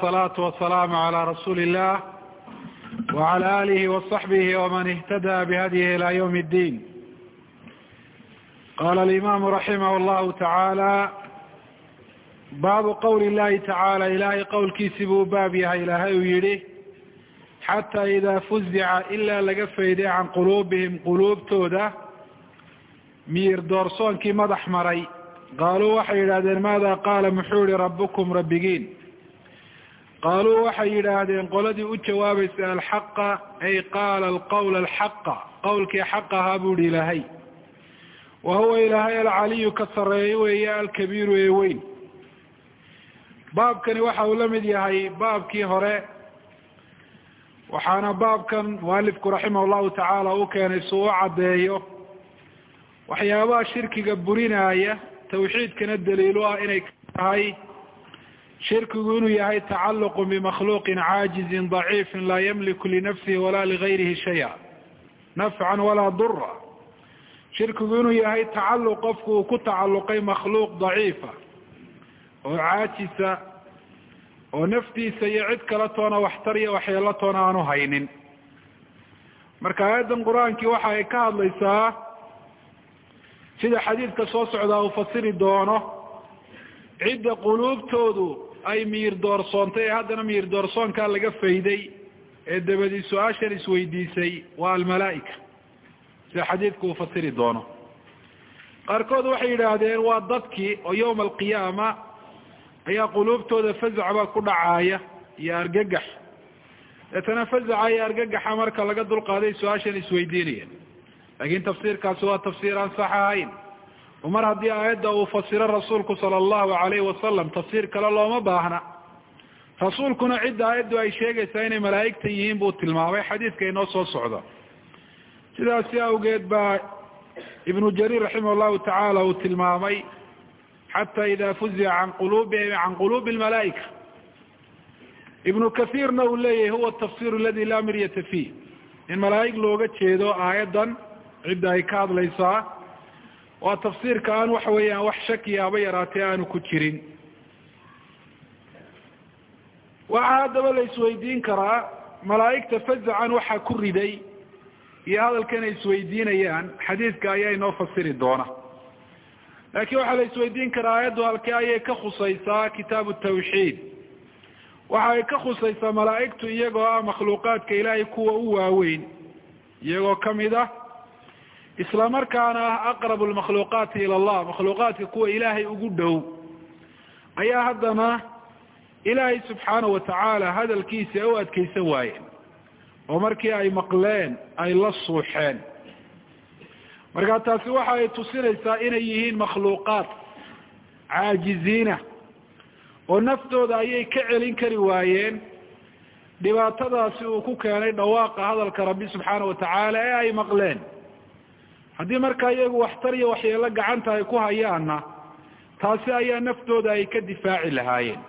calaa rasuuli illah wacala aalihi wasaxbihi waman ihtadaa bihadyihi ilaa yawm اddiin qaala alimaamu raximah allahu tacaala baabu qowli illahi tacaala ilaahay qowlkiisii buu baab yahay ilaahay uu yidhi xataa idaa fuzica ilaa laga fayday can quluubihim quluubtooda miir doorsoonkii madax maray qaaluu waxay yidhaahdeen maada qaala muxuu yihi rabbukum qaaluu waxay yidhaahdeen qoladii u jawaabaysay alxaqa ay qaala alqawla alxaqa qowlkii xaq ahaa buu yihi ilaahay wa huwa ilaahay alcaliyu ka sarreeyo weeye alkabiiru ee weyn baabkani waxa uu la mid yahay baabkii hore waxaana baabkan mualifku raximah llahu tacaala u keenay si u caddeeyo waxyaabaha shirkiga burinaaya tawxiidkana daliilu ah inay tahay shirkigu inuu yahay tacaluqu bimakhluuqin caajizin daciifin laa yamliku linafsihi walaa ligayrihi shaya. Nafcan walaa dura shirkigu inuu yahay tacaluq qofku uu ku tacaluqay makhluuq daciifa oo caajisa oo naftiisa iyo cid kala toona waxtar iyo waxyeelo toona aanu haynin. Marka aayaddan qur'aankii waxa ay ka hadlaysaa sida xadiidka soo socdaa uu fasiri doono cidda quluubtoodu ay miir doorsoontay ee haddana miir doorsoonkaa laga fayday ee dabadii su'aashan isweydiisay waa almalaa'ika. Sida xadiidku uu fasiri doono. Qaarkood waxay yidhaahdeen waa dadkii oo yawma alqiyaama ayaa quluubtooda fazac baa ku dhacaaya iyo argagax. Deetana fazaca iyo argagaxa marka laga dulqaaday su'aashan isweydiinayeen. Laakiin tafsiirkaasi waa tafsiir aan sax ahayn mar haddii aayadda uu fasiro rasuulku sala allahu alayhi wasalam tafsiir kale looma baahna. Rasuulkuna cidda aayaddu ay sheegaysaa inay malaa'igta yihiin buu tilmaamay xadiidka inoo soo socdo. Sidaasi awgeed baa ibnu jariir raximah llahu tacaala uu tilmaamay xata ida fuzica can quluubihim can quluubi lmalaa'ika ibnu kathiirna uu leeyahay huwa tafsir aladi laa miryata fiih. In malaa'ig looga jeedo aayaddan cidda ay ka hadlaysaa waa tafsiirka aan waxa weeyaan wax shakiya haba yaraatee aanu ku jirin. Waxaa haddaba la isweydiin karaa malaa'igta fazacan waxaa ku riday iyo hadalkan ay isweydiinayaan xadiidka ayaa inoo fasiri doona. Laakiin waxaa la isweydiin karaa aayaddu halkee ayay ka khusaysaa kitaabu tawxiid. Waxa ay ka khusaysaa malaa'igtu iyagoo ah makhluuqaadka ilaahay kuwa u waaweyn iyagoo ka mid ah isla markaana ah aqrabu lmakhluuqaati ila allah makhluuqaadka kuwa ilaahay ugu dhow. Ayaa haddana ilaahay subxaanahu watacaala hadalkiisa u adkeysan waayeen oo markii ay maqleen ay la suuxeen. Markaa taasi waxa ay tusinaysaa inay yihiin makhluuqaad caajiziina oo naftooda ayay ka celin kari waayeen. Dhibaatadaasi uu ku keenay dhawaaqa hadalka rabbi subxaana watacaala ee ay maqleen haddii markaa iyagu waxtar iyo waxyeelo gacanta ay ku hayaanna taasi ayaa naftooda ay ka difaaci lahaayeen.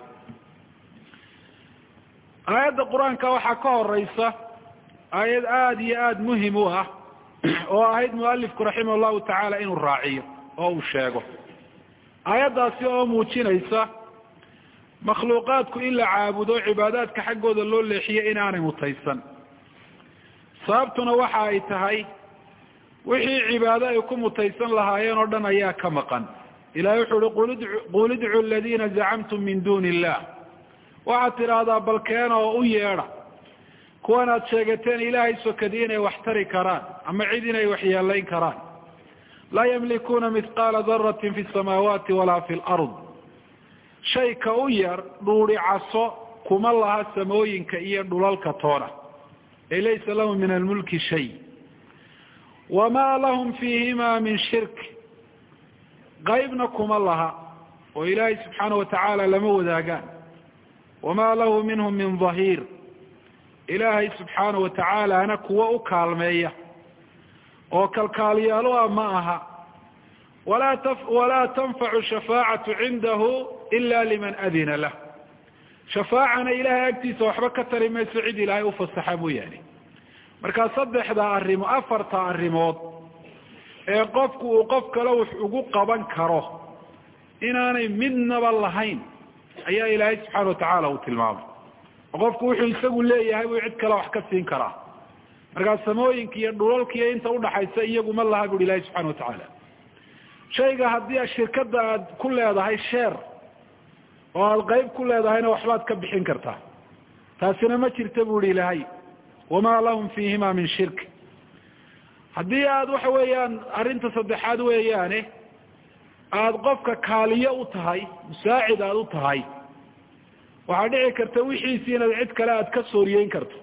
Aayadda qur'aanka waxaa ka horeysa aayad aada iyo aada muhiim u ah oo ahayd mualifku raximah llahu tacaala inuu raaciyo oo uu sheego. Aayaddaasi oo muujinaysa makhluuqaadku in la caabudo cibaadaadka xaggooda loo leexiyo inaanay mutaysan. Sababtuna waxa ay tahay wixii cibaado ay ku mutaysan lahaayeen oo dhan ayaa ka maqan. Ilahay wuxuu uhi qul idcu aladiina zacamtum min duni illah waxaad tidhaahdaa balkeena oo u yeedha. Kuwan aad sheegateen ilaahay sokadi inay wax tari karaan ama cid inay waxyeelayn karaan. Laa yamlikuuna mithqaala daratin fi samaawaati walaa fi lard shay ka u yar dhuuri caso kuma laha samooyinka iyo dhulalka toona. Ay laysa lahum min almulki shay wamaa lahum fiihima min shirk qaybna kuma laha oo ilaahay subxaana watacaala lama wadaagaan. wamaa lahu minhum min dhahiir ilaahay subxaana watacaalana kuwa u kaalmeeya. Oo kalkaalyaalo ah ma aha. walaa walaa tanfacu shafaacatu cindahu ila liman adina lah shafaacana ilaahay agtiisa waxba ka tari mayso cid ilaahay ufasaxa mooyaane markaa saddexda arrimo afarta arrimood ee qofku uu qof kale wax ugu qaban karo inaanay midnaba lahayn ayaa ilaahay subxaana watacaala uu tilmaamay. Oo qofku wuxuu isagu leeyahay buu cid kale wax ka siin karaa. Markaa samooyinka iyo dhulalka iyo inta udhaxaysa iyagu ma laha buri ilahi subxana watacaala shayga haddii shirkada aad ku leedahay sheer oo aada qeyb ku leedahayna waxbaad ka bixin kartaa. Taasina ma jirta bu ihi ilaahay wamaa lahum fiihima min shirk haddii aada waxa weeyaan arrinta saddexaad weeyaane aada qofka kaaliyo u tahay musaacid aada u tahay waxaa dhici karta wixiisi inaad cid kale aada ka sooriyeyn karto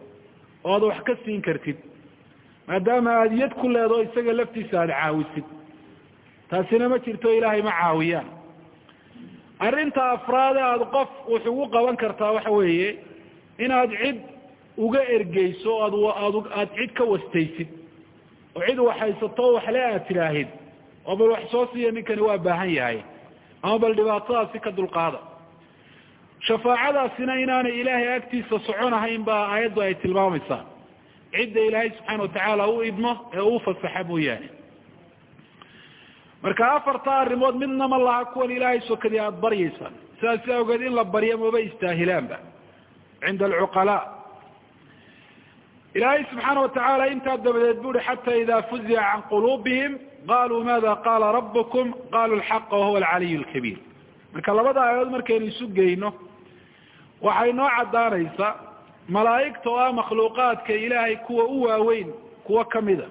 oo aad wax ka siin kartid maadaama aada yad ku leedaho isaga laftiisa aada caawisid taasina ma jirto ilaahay ma caawiyaan arrinta afraade aada qof wax ugu qaban kartaa waxa weeye inaad cid uga ergeyso aad cid ka wastaysid. Oo cid waxhaysato waxle aad tidhaahid oo bal wax soo siiya ninkani waa baahan yahay. Ama bal dhibaatadaasi ka dulqaada shafaacadaasina inaanay ilaahay agtiisa soconahayn baa aayaddu ay tilmaamaysaa. Cidda ilaahay subxaana watacaala u idmo ee uu fasaxa mooyaane marka afarta arrimood midna ma laha kuwan ilaahay sokadii aada baryaysaan sidaasi awgeed in la baryo maba istaahilaanba cinda alcuqalaa ilaahay subxaana watacaala intaa dabadeed bu uhi xata ida fuzica can quluubihim qaluu maada qaala rabukum qaluu lxaqa wahuwa alcaliy lkabiir marka labada aayadood markaynu isu geyno waxay noo caddaanaysaa malaa'igta oo ah makhluuqaadka ilaahay kuwa u waaweyn kuwo kamida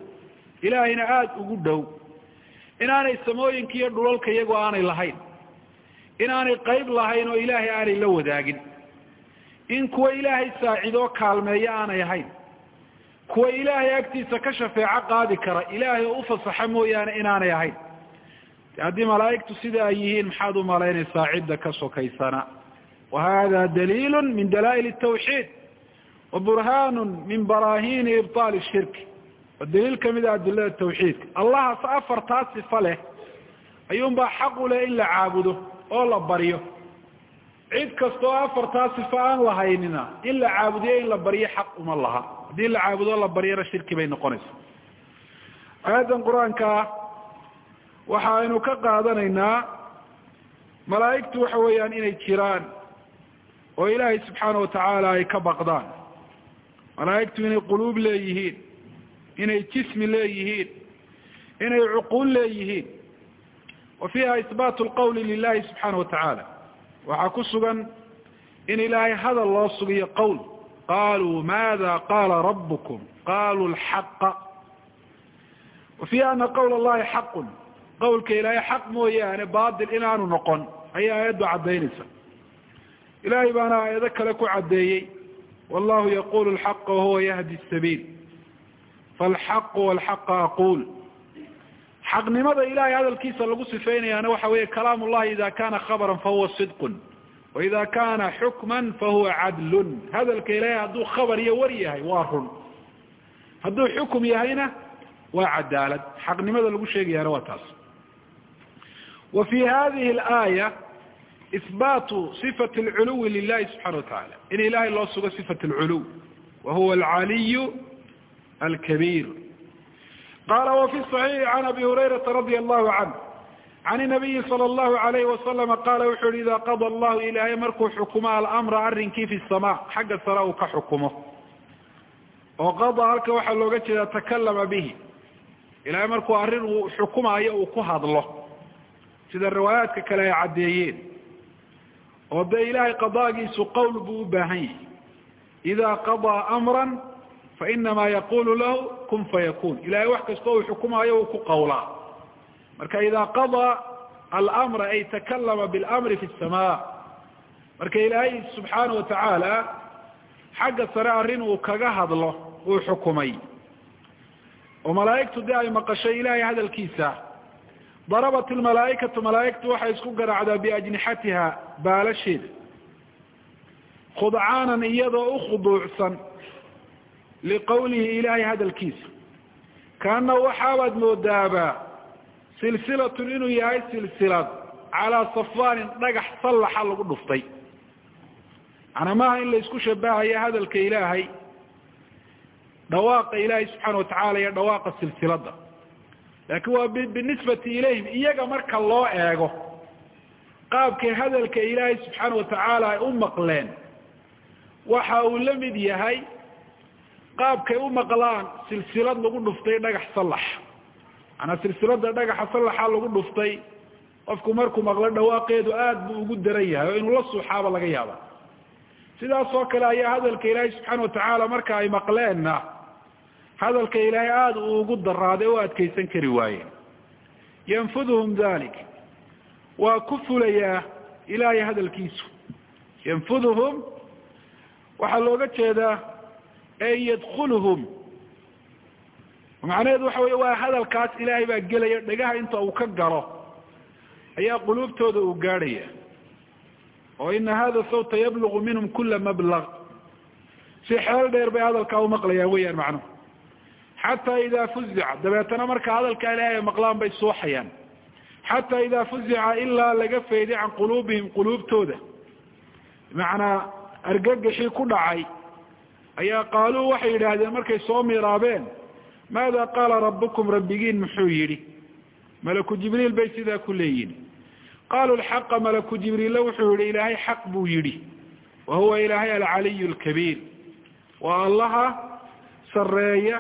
ilaahayna aada ugu dhow inaanay samooyinka iyo dhulalka iyagoo aanay lahayn inaanay qeyb lahayn oo ilaahay aanay la wadaagin in kuwa ilaahay saacidoo kaalmeeya aanay ahayn kuwa ilaahay agtiisa ka shafeeco qaadi kara ilaahay oo ufasaxa mooyaane inaanay ahayn. Haddii malaa'igtu sida ay yihiin maxaad u malaynaysaa cidda ka sokaysana? Wa hada daliilu min dalaa'il tawxiid wa burhaanu min barahini ibطaali shirk waa daliil kamida adilada tawxiidka. Allahas afartaa sifa leh ayuunbaa xaq u leh in la caabudo oo la baryo. Cid kasta oo afartaa sifa aan lahaynina in la caabudiyo in la baryo xaq uma laha haddii la caabudo la baryana shirki bay noqonaysa aayaddan qur'aankaa waxa aynu ka qaadanaynaa malaa'igtu waxa weeyaan inay jiraan oo ilaahay subxaana watacaala ay ka baqdaan. Malaa'igtu inay quluub leeyihiin inay jismi leeyihiin inay cuquul leeyihiin. Wa fiiha isbaatu lqawli lilahi subxaana watacaala waxaa ku sugan in ilaahay hadal loo sugiyo qowl maada qaala rabukum qaluu lxaqa wa fiiha ana qawla allahi xaqun qawlka ilaahay xaq mooyaane baatil inaanu noqon ayaa aayaddu caddaynaysa ilaahay baana aayado kale ku caddeeyey wallahu yaqulu lxaqa wahuwa yahdi sabiil falxaqu walxaqa aquul xaqnimada ilahay hadalkiisa lagu sifeynayaana waxa weeye kalaam ullahi ida kana khabran fahuwa sidqun waida kana xukman fahuwa cadlun hadalka ilaahay hadduu khabar iyo war yahay waa run hadduu xukum yahayna waa cadaalad xaqnimada lagu sheegayaana waa taas wa fi hadihi alaaya isbaatu sifat alculuwi lilahi subxana watacaala in ilahay loo sugo sifat alculuw wa huwa alcaliyu alkabiir qala wfi صaxiixi can abi hurayrata radia allahu canh can inabiyi sala allahu alayhi wasalama qaala wuxuu yihi ida qada allahu ilaahay markuu xukumo alamra arrinkii fi sama xagga sare uu ka xukumo oo qada halka waxaa looga jeedaa takalama bihi ilahay markuu arrin uu xukumaayo uu ku hadlo sida riwaayaadka kale ay caddeeyeen oo dee ilaahay qadaagiisu qowl buu u baahan yahay ida qadaa amran fainama yaqulu lahu kun fayakun ilahay wax kasta uu xukumaayo uu ku qawlaa marka ida qadaa almra ay takalama bilamri fi sama marka ilaahay subxaana watacaala xagga sare arrin uu kaga hadlo uu xukumay. Oo malaa'igtu dee ay maqashay ilahay hadalkiisa. Darabat ilmalaa'ikatu malaa'igtu waxay isku garaacdaa biajnixatiha baalasheeda khudcaanan iyadoo ukhuduucsan liqawlihi ilahay hadalkiisa. Kaanahu waxaabaad moodaabaa silsilatun inuu yahay silsilad. Calaa safaanin dhagax sallaxa lagu dhuftay. Macnaa maaha in la isku hadalka ilaahay. Dhawaaqa ilaahay subxaana watacaala iyo dhawaaqa silsiladda. Laakiin waa binisbati ilayhim iyaga marka loo eego qaabkay hadalka ilaahay subxaana watacaala ay u maqleen. Waxa uu la mid yahay qaabkay u maqlaan silsilad lagu dhuftay dhagax sallax maanaa silsilada dhagaxa sallaxa lagu dhuftay qofku markuu maqlo dhawaaqeedu aada buu ugu daran yahay oo inuu la suuxaaba laga yaaba. Sidaas oo kale ayaa hadalka ilaahay subxaana watacaala marka ay maqleenna hadalka ilaahay aada uu ugu daraaday o adkaysan kari waayeen. Yanfuduhum dalik waa ku fulayaa ilaahay hadalkiisu. Yanfuduhum. Waxaa looga jeedaa ey yadkuluhum macnaheedu waxa wey waa hadalkaas ilaahay baa gelaya dhagaha inta uu ka galo ayaa quluubtooda uu gaadhaya. oo ina hada sawta yablugu minhum kula mablaq si xeel dheer bay hadalkaa umaqlayaan weyaan macnuhu xataa idaa fuzica dabeetana marka hadalkaa ilaahay ay maqlaan bay suuxayaan xataa idaa fuzica ilaa laga fayday can quluubihim quluubtooda. bimacnaa argagixii ku dhacay. ayaa qaaluu waxay yidhaahdeen markay soo miraabeen maada qaala rabbukum rabbigiin muxuu yidhi malaku jibriil bay sidaa ku leeyihiin qaaluu lxaqa malaku jibriille wuxuu yihi ilaahay xaq buu yidhi wa huwa ilaahay alcaliy lkabiir waa allaha sareeya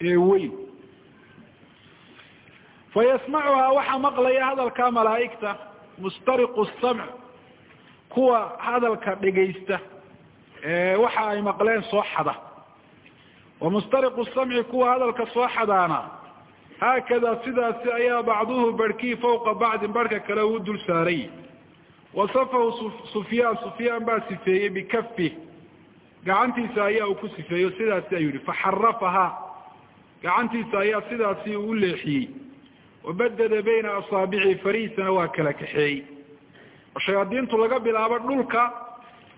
ee weyn fayasmacuhaa waxaa maqlaya hadalka malaa'igta mustariqu samc kuwa hadalka dhegaysta waxa ay maqleen soo xada wa mustariqu samci kuwa hadalka soo xadaana haakada sidaasi ayaa bacduhu barhkii fawqa bacdin barhka kale uu dul saaray wasafahu sufyaan sufyaan baa sifeeyey bikafi gacantiisa ayaa uu ku sifeeyo sidaasi ayuu yihi faxarafahaa gacantiisa ayaa sidaasi uu leexiyey wabadada bayna asaabici fariisana waa kala kaxeeyey shayaadiintu laga bilaabo dhulka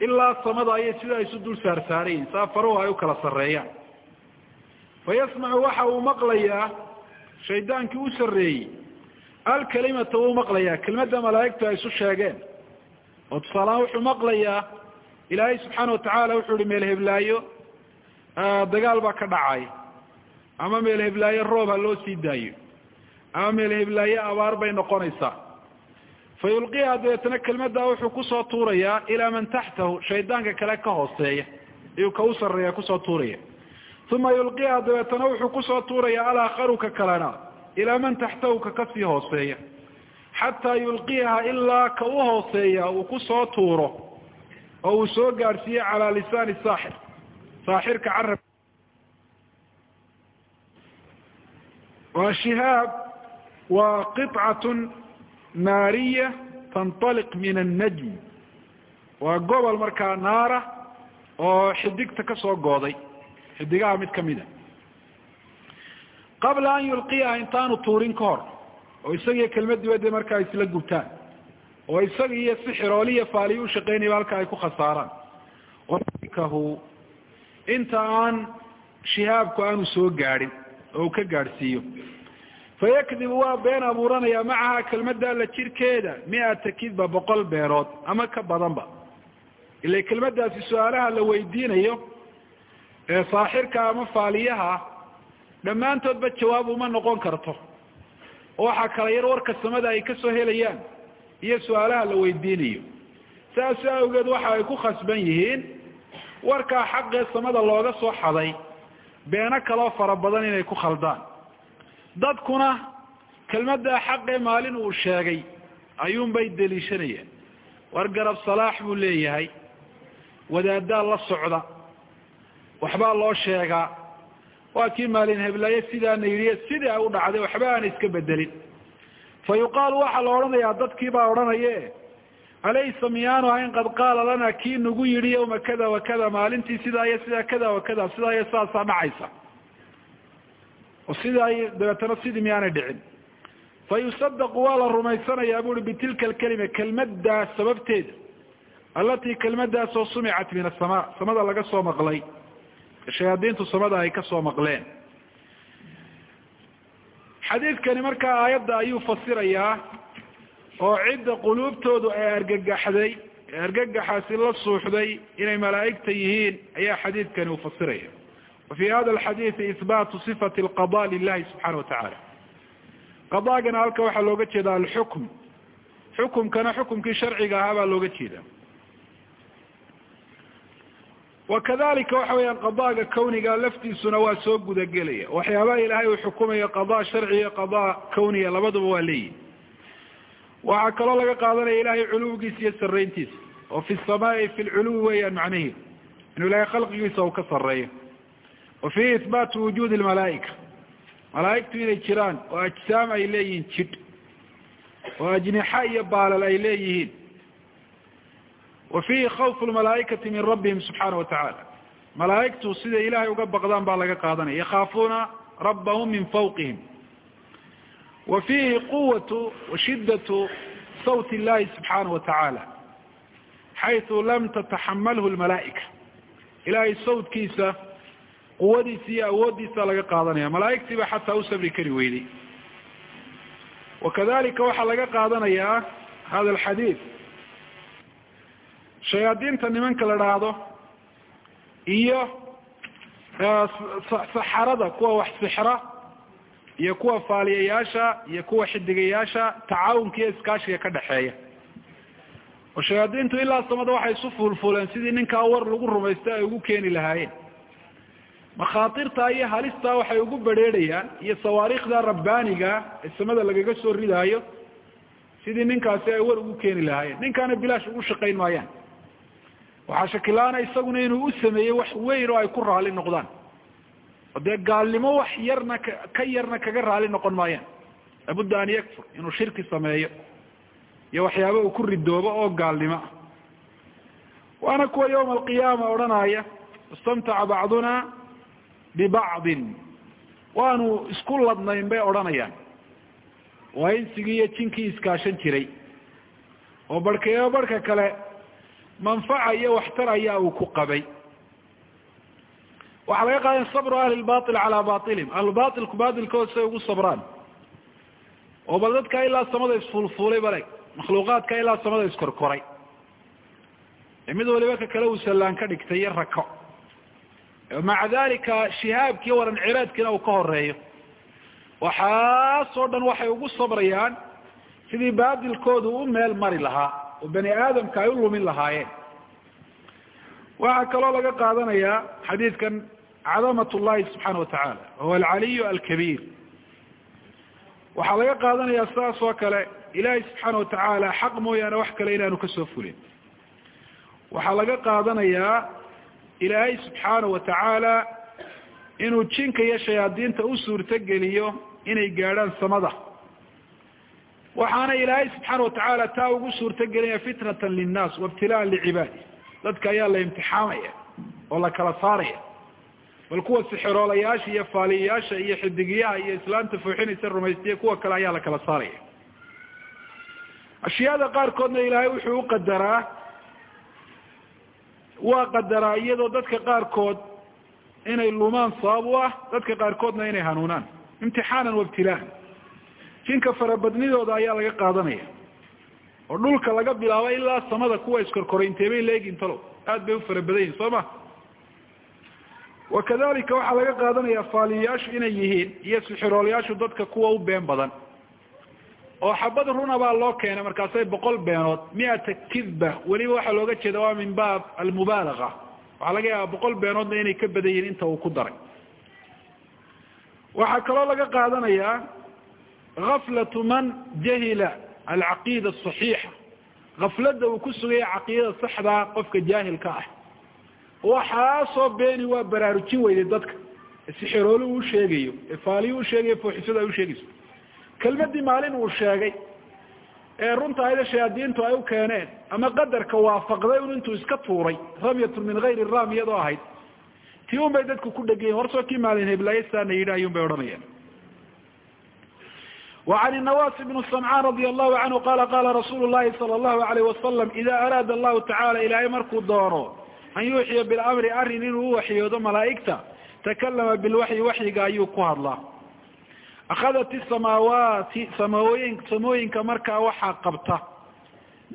ilaa samada ayay sidaa isu dul saarsaarayiin saa faruhu ay u sarreeyaan fayasmacu waxa uu maqlayaa shaydaankii u sarreeyey alkalimata wuu maqlayaa kelmadda malaa'igtu ay isu sheegeen oo tusaalahaan wuxuu maqlayaa ilaahay subxaana watacaala wuxuu ihi meel heblaayo dagaal baa ka dhacay ama meel heblaayo roob ha loo sii daayo ama meel heblaayo abaar bay noqonaysaa fa yulqiha dabeetana kelmaddaa wuxuu ku soo tuurayaa ilaa man taxtahu shaydaanka kale ka hooseeya ayuu ka u sarreeya ku soo tuuraya uma yulqiha dabeetana wuxuu ku soo tuuraya alaakharu ka kalena ilaa man taxtahu ka ka sii hooseeya xataa yulqiha ilaa ka u hooseeya uu ku soo tuuro oo uu soo gaadhsiiye calaa lisaani saaxir saaxirka carab waa shihaab waa qicatun naariya tanطaliq min annajm waa gobol markaa naara oo xidigta ka soo gooday xidigaha mid kamida qabla an yulqiyaha intaanu tuurin ka hor oo isagiyo kelmadiiba dee markaa isla gubtaan oo isaga iyo sixirooliya faaliyi ushaqeynayba halka ay ku khasaaraan. Kahu inta aan shihaabku aanu soo gaadhin oo uu ka gaadhsiiyo. Fayakdibu waa been abuuranaya macaha kelmadda la jirkeeda mi-ata kidba boqol beerood ama ka badanba. Ila kelmadaasi su'aalaha la weydiinayo ee saaxirka ama faaliyaha dhammaantoodba jawaab uma noqon karto. Oo waxaa kala yar warka samada ay ka soo helayaan iyo su'aalaha la weydiinayo. Saas awgeed waxa ay ku khasban yihiin warkaa xaqee samada looga soo xaday beeno kaloo fara badan inay ku khaldaan. Dadkuna kelmaddaa xaqee maalin uu sheegay ayuunbay deliishanayaan war garab salaax buu leeyahay wadaaddaa la socda waxbaa loo sheegaa waa kii maalin heblaaye sidaana yidhi sidii ay u dhacday waxba aana iska bedelin. Fa yuqaalu waxaa la odhanayaa dadkii baa odhanaye alaysa miyaanu ahayn qad qaala lana kii nagu yidhi yawma kada wa kada maalintii sidaa iyo sidaa kada wa kada sidaa iyo saasaa dhacaysa. Oo sidaa dabeetana sidii miyaanay dhicin. Fa yusadaqu waa la rumaysanayaa bui bitilka alkelima kelmaddaas sababteeda allatii kelmadaasoo sumicat min asamaa samada laga soo maqlay shayaadiintu samada ay ka soo maqleen. Xadiidkani markaa aayadda ayuu fasirayaa oo cidda quluubtoodu ay argagaxday ee argagaxaasi la suuxday inay malaa'igta yihiin ayaa xadiidkani uu fasiraya. Wa fii hada alxadiidi ihbaatu sifati alqada lilahi subxaana wa tacaala. Qadaagana halka waxaa looga jeeda alxukm. Xukumkana xukumkii sharciga ahaa baa looga jeeda wakadalika waxa weeyaan qadaaga kawniga laftiisuna waa soo gudagelaya. Waxyaabaha ilaahay uu xukumayo qadaa sharci iyo qadaa kawniya labaduba waa leeyihi waxaa kaloo laga qaadanaya ilahay culuwigiisa iyo sarayntiisa oo fi samaai fi lculuwi weeyaan macnihi inuu ilahay khalqigiisa uu ka sareeyo wa fihi ihbaatu wujuudi lmalaaika malaaigtu inay jiraan oo ajsaam ay leeyihiin jidh. Oo ajnixa iyo baalal ay leeyihiin wa fihi khawfu lmalaaikati min rabbihim subxaana wa tacaala malaaigtu siday ilahay uga baqdaan baa laga qaadanaya. Yakhaafuuna rabbahum min fawqihim. Wa fihi quwatu wa shiddatu sawt illahi subxaana wa tacaala xaytu lam tataxamalhu lmalaa'ika ilahay sawtkiisa quwadiisa iyo awooddiisa laga qaadanaya. Malaa'igtiiba xataa u sabri kari weyday wakadalika waxaa laga qaadanayaa hada alxadiid shayaadiinta nimanka la dhaahdo iyo saxarada kuwa wax sixra iyo kuwa faaliyayaasha iyo kuwa xidigayaasha tacaawunka iyo iskaashiga ka dhexeeya oo shayaadiintu ilaa samada waxay isu fuulfuuleen sidii ninkaa war lagu rumaysta ay ugu keeni lahaayeen. Makhaatirta iyo halistaa waxay ugu bedrheerayaan iyo sawaariikhda rabbaaniga ee samada lagaga soo ridaayo sidii ninkaasi ay war ugu keeni lahaayeen. Ninkaana bilaash ugu shaqayn maayaan waxaa shakilaana isaguna inuu u sameeyey wax weyn oo ay ku raali noqdaan. Oo dee gaalnimo wax yarna ka yarna kaga raali noqon maayaan. Labudda an yakfur inuu shirki sameeyo iyo waxyaaba uu ku ridoobo oo gaalnimo ah. Waana kuwa yawma alqiyaama odhanaya istamtaca bacduna bibacdin. Waanu isku ladnayn bay odhanayaan. Waa insigii iyo jinkii iskaashan jiray. Oo barhkeebo barhka kale manfaca iyo waxtar ayaa uu ku qabay. Waxaa laga qaadaya sabru ahli lbail calaa bailihim ahlubailku bailkooda say ugu sabraan. Oo bal dadka ilaa samada isfuulfuulay bale makhluuqaadka ilaa samada iskorkoray. Ee mid waliba ka kale uu sallaan ka dhigtay iyo rako. Maca dalika shihaabkiiyo waran ciraadkiina uu ka horeeyo waxaasoo dhan waxay ugu sabrayaan sidii baadilkoodu u meel mari lahaa. Oo bani aadamka ay u lumin lahaayeen waxaa kaloo laga qaadanayaa xadiidkan cadamat llahi subxaana wa tacaala wahuwa alcaliyu alkabiir. Waxaa laga qaadanayaa sidaas oo kale ilaahay subxaana wa tacaala xaq mooyaane wax kale inaanu ka soo fulin. Waxaa laga qaadanayaa ilaahay subxaana wa tacaala inuu jinka iyo shayaadiinta u suurtogeliyo inay gaadhaan samada. Waxaana ilaahay subxaana watacaala taa ugu suurtogelinaya fitnatan linnaas waibtilaan licibaadi dadka ayaa la imtixaamaya oo la kala saaraya. Bal kuwa sixiroolayaasha iyo faaliyayaasha iyo xidigiyaha iyo islaamta fooxinaysa rumaystiya kuwa kale ayaa la kala saaraya. Ashyaada qaarkoodna ilaahay wuxuu u qadaraa waa qadaraa iyadoo dadka qaarkood inay lumaan sabab u ah dadka qaarkoodna inay hanuunaan imtixaanan waibtilaan jinka farabadnidooda ayaa laga qaadanaya oo dhulka laga bilaabo ilaa samada kuwa iskorkoray intee bay leegin talo. Aad bay u fara badan yihiin soo ma wakadalika waxaa laga qaadanaya faaliyayaashu inay yihiin iyo sixiroolayaashu dadka kuwa u been badan. Oo xabad runa baa loo keenay markaasay boqol beenood miata kidba weliba waxaa looga jeeda waa min baab almubaalaga waxaa laga yaaba boqol beenoodna inay ka badan yihiin inta uu ku daray. Waxaa kaloo laga qaadanayaa gaflatu man jahila alcaqiida asaxiixa gafladda uu ku sugaya caqiidada saxdaa qofka jaahilka ah waxaasoo beeni waa baraarujin weyday dadka sixiroolu uu sheegayo ee faaliyu u sheegayo fooxisada ay usheegayso kelmadii maalin uu sheegay ee runta ayda shayaadiintu ay u keeneen ama qadarka waafaqday un intuu iska tuuray ramyatun min hayri ram iyadoo ahayd tii un bay dadku ku dhegayen horsoo kii maalin heblaayestaana yidhi ayuun bay odhanayaan وعن النواس بن سمعان رضي الله عنه قال قال رsuل اللhi صلى الله عليه وسلم إذا أrاad الlahu taعالى ilahay markuu doono an yuuxiya بالأمri arin inuu uwaxyoodo malaa'igta تaklama بالwaحyi waxyiga ayuu ku hadlaa أkhadat الsamaawaati samooyin samooyinka markaa waxaa qabta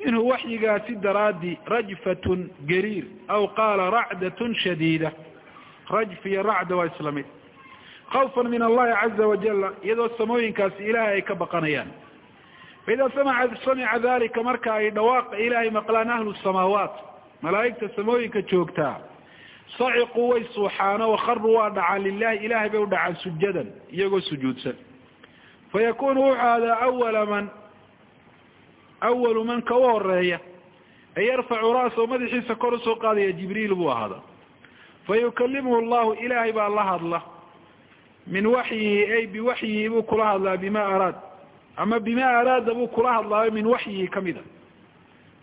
minhu waxyigaasi daraadi rajfaة gariir aw qaala racdaة shadيida rajf iyo racda waa isla mid khawfa min allahi caza wajala iyadoo samooyinkaasi ilaahay ay ka baqanayaan faida samica dalika marka ay dhawaaqa ilaahay maqlaan ahlu samaawaat malaa'igta samooyinka joogtaa saciquu way suuxaano wakharuu waa dhacaan lilahi ilahay bay u dhacaan sujadan iyagoo sujuudsan fayakunu wuxuu ahdaa awala man awalu man ka u horreeya ee yarfacu ra'sahu madaxiisa kor u soo qaadaya jibriil buu ahaada fayukalimuhu llahu ilaahay baa la hadla min waxyihi ay biwaxyihi buu kula hadlaa bima araad. Ama bima araada buu kula hadlaayo min waxyihi kamida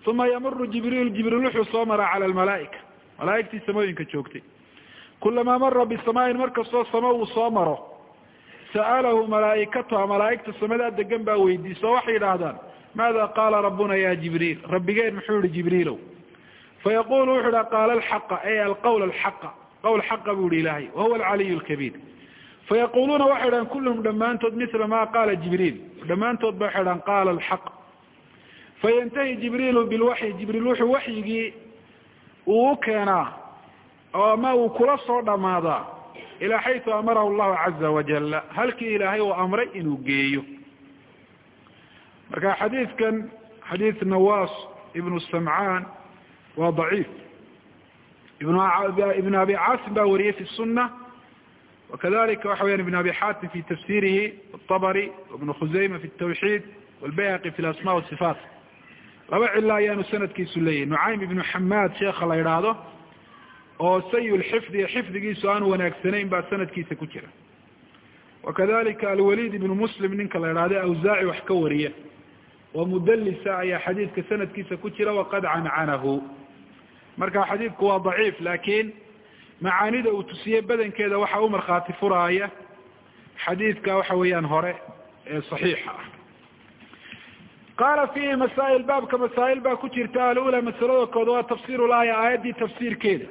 uma yamuru jibriil jibriil wuxuu soo maraa cala almalaa'ika malaa'igtii samooyinka joogtay. Kulamaa mara bisamaain markastoo samo uu soo maro. Sa'alahu malaa'ikatuha malaa'igta samadaa degan baa weydiisa oo waxay yidhaahdaan maada qaala rabbuna ya jibriil? Rabbigeen muxuu yihi jibriilow. Fayaqulu wuxu ha qaala alxaqa ay alqawl alxaqa. Qawl xaqa buu yihi ilaahay wahuwa alcaliy lkabiir fayaquluuna waxay dhahan kulluhum dhammaantood mila ma qaala jibriil dhammaantood ba waxay dhahan qaala alxaq fayantahi jibriilu bilwaxyi jibriil wuxuu waxyigii uu u keenaa oo ama uu kula soo dhammaadaa ilaa xaytu amarahu llahu caza wajala halkii ilaahay uu amray inuu geeyo marka xadiidkan xadiid nawas ibnu samcaan waa daciif ibn abi caasim baa wariyey fi suna wakadalika waxa weyan ibn abi xatim fi tafsirihi atabari ibnu khusayma fi tawxiid walbayhaqi fi lasma wasifaat laba cilo ayaanu sanadkiisu leeyahy nucaym ibnu xamaad sheekha la idhaahdo oo sayi lxifdi xifdigiisu aanu wanaagsanayn baa sanadkiisa ku jira wakadalika alwalid ibnu muslim ninka la idhahdo awsaaci wax ka wariya oo mudalisa ayaa xadiidka sanadkiisa ku jira waqad cancanahu marka xadiidku waa daciif laakiin macaanida uu tusiyey badankeeda waxa u markhaati furaaya xadiidka waxa weeyaan hore ee saxiixa. Ah qaala fiihi masaa'il baabka masaa'il baa ku jirta alula masalada kood waa tafsiru laaya aayaddii tafsiirkeeda.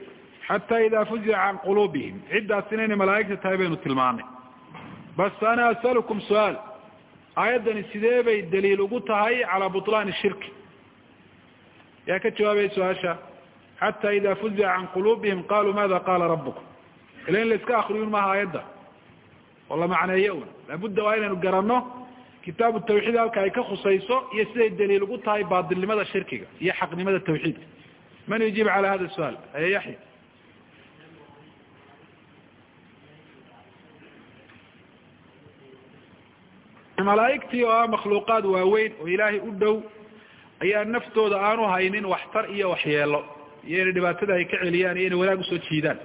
Xataa idaa fuzica can quluubihim. Ciddaasina inay malaa'igta tahay baynu tilmaanay bas ana asalukum su'aal. Aayaddani sidee bay daliil ugu tahay calaa butlaani shirki? Yaa ka jawaabaya su'aasha xata ida fuzica can quluubihim qaluu maada qaala rabukum ila in la iska maaha aayadda oo la macneeyo un laabudda waa inaynu garanno kitaabu tawxiid halka ay ka khusayso iyo siday daliil ugu tahay baadilnimada shirkiga iyo xaqnimada tawxiidka man yujiib cala hada su'aal aya yaxya malaa'igtii oo ah makhluuqaad waaweyn oo ilaahay u dhow ayaa naftooda aanu haynin waxtar iyo waxyeelo iyo inay dhibaatada ay ka celiyaan iyo inay wanaag u soo jiidaan.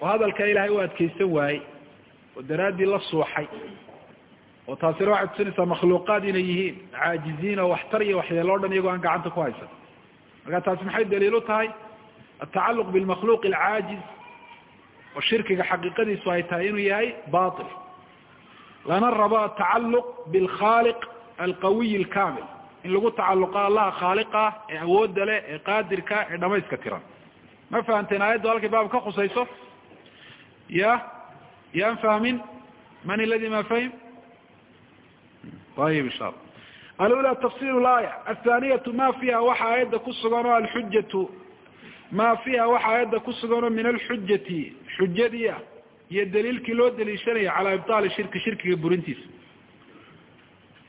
Oo hadalka ilaahay u adkaysan waayey oo daraaddii la suuxay oo taasina waxay tusinaysaa makhluuqaad inay yihiin caajiziin oo waxtar iyo waxyeelo o dhan iyagoo aan gacanta ku haysan. Marka taasi maxay daliil u tahay? Atacaluq bilmakhluuq alcaajiz oo shirkiga xaqiiqadiisu ay tahay inuu yahay bail lana rabo atacaluq bilkhaaliq alqawiy alkamil in lagu tacaluqo allaha khaaliqa ee awoodda leh ee qaadirka ee dhamayska tiran. Ma fahamteen aayaddu halkay baab ka khusayso? Ya yaan fahmin man aladi ma fahim? Ayib insha allah. Alula tafsir laaya athaniyatu ma fiha waxa aayadda ku sugan oo alxujatu ma fiha waxa aayadda ku sugan oo min alxujati xujadii iyo daliilkii loo daliishanaya calaa ibtaali shirki shirkiga burintiisa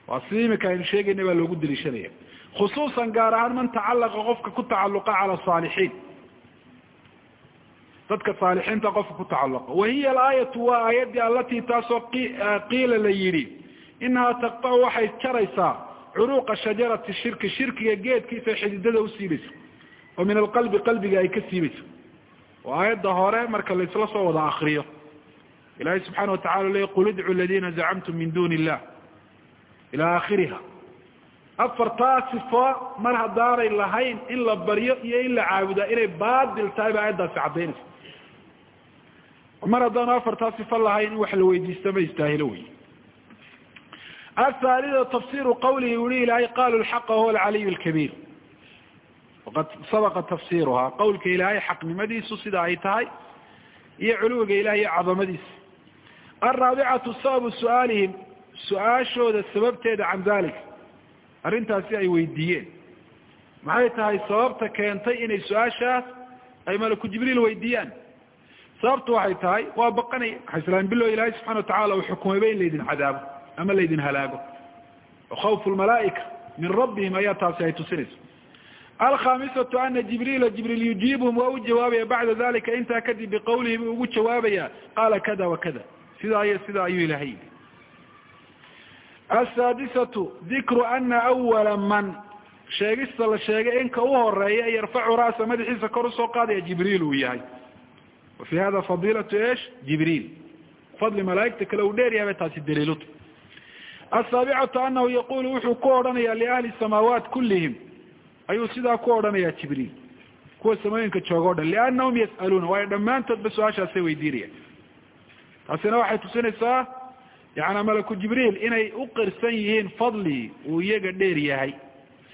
waa sida imika aynu sheegayna baa loogu daliishanaya. Khusuusan gaar ahaan man tacalaqa qofka ku tacaluqa cala saalixiin. Dadka saalixiinta qofka ku tacaluqa wahiya alaayatu waa aayaddii alatii taasoo qiila la yidhi inahaa taqtau waxay jaraysaa curuuqa shajarati shirki shirkiga geedkiisa xididada u siibayso oo min alqalbi qalbiga ay ka siibayso oo aayadda hore marka laisla soo wada akriyo ilahay subxaana watacala le qul idcu ladina zacamtum min duni illah ila akhiriha. Afartaa sifo mar haddaanay lahayn in la baryo iyo in la caabudaa inay baadil tahay ba aayaddaasi caddaynaysa. Mar haddaanu afartaa sifo lahayn in wax la weydiista ma istaahilo wey. Athaalida tafsiru qawlihi uri ilaahay qalu lxaqa wahuwa alcaliy lkabiir waqad sabaqa tafsiruhaa qawlka ilaahay xaqnimadiisu sida ay tahay iyo culuwiga ilahay iyo cadamadiisa. Alraabicatu sababu su'aalihim su'aashooda sababteeda can dalik arrintaasi ay weydiiyeen. Maxay tahay sababta keentay inay su'aashaas ay malaku jibriil weydiiyaan? Sababtu waxay tahay waa baqanaya waxay islaam bilo ilaahay subxana watacala uu xukumayba in laydin cadaabo ama laydin halaago. Khawfu lmalaaika min rabbihim ayaa taasi ay tusinaysa alkhamisatu ana jibriila jibriil yujiibhum waa u jawaabaya bacda dalika intaa kadib biqawlihi buu ugu jawaabaya qaala kada wa kada. Sidaa iyo sidaa ayuu ilahay yidhi asaadisatu dikru ana awala man sheegista la sheegay inka u horreeya yarfacu ra'sa madaxiisa kor u soo qaadaya jibriil uu yahay wa fi hada fadilatu esh jibriil fadli malaaigta kale uu dheer yahay bay taasi daliiluta asaabicatu anahu yaqulu wuxuu ku odhanaya liahli samaawaat kullihim ayuu sidaa ku odhanaya jibriil kuwa samooyinka jooga o dhan lianahum yas'aluuna waayo dhammaantoodba su'aashaasay weydiinayaan taasina waxay tusinaysaa yaani malaku jibriil inay u qirsan yihiin fadli uu iyaga dheer yahay.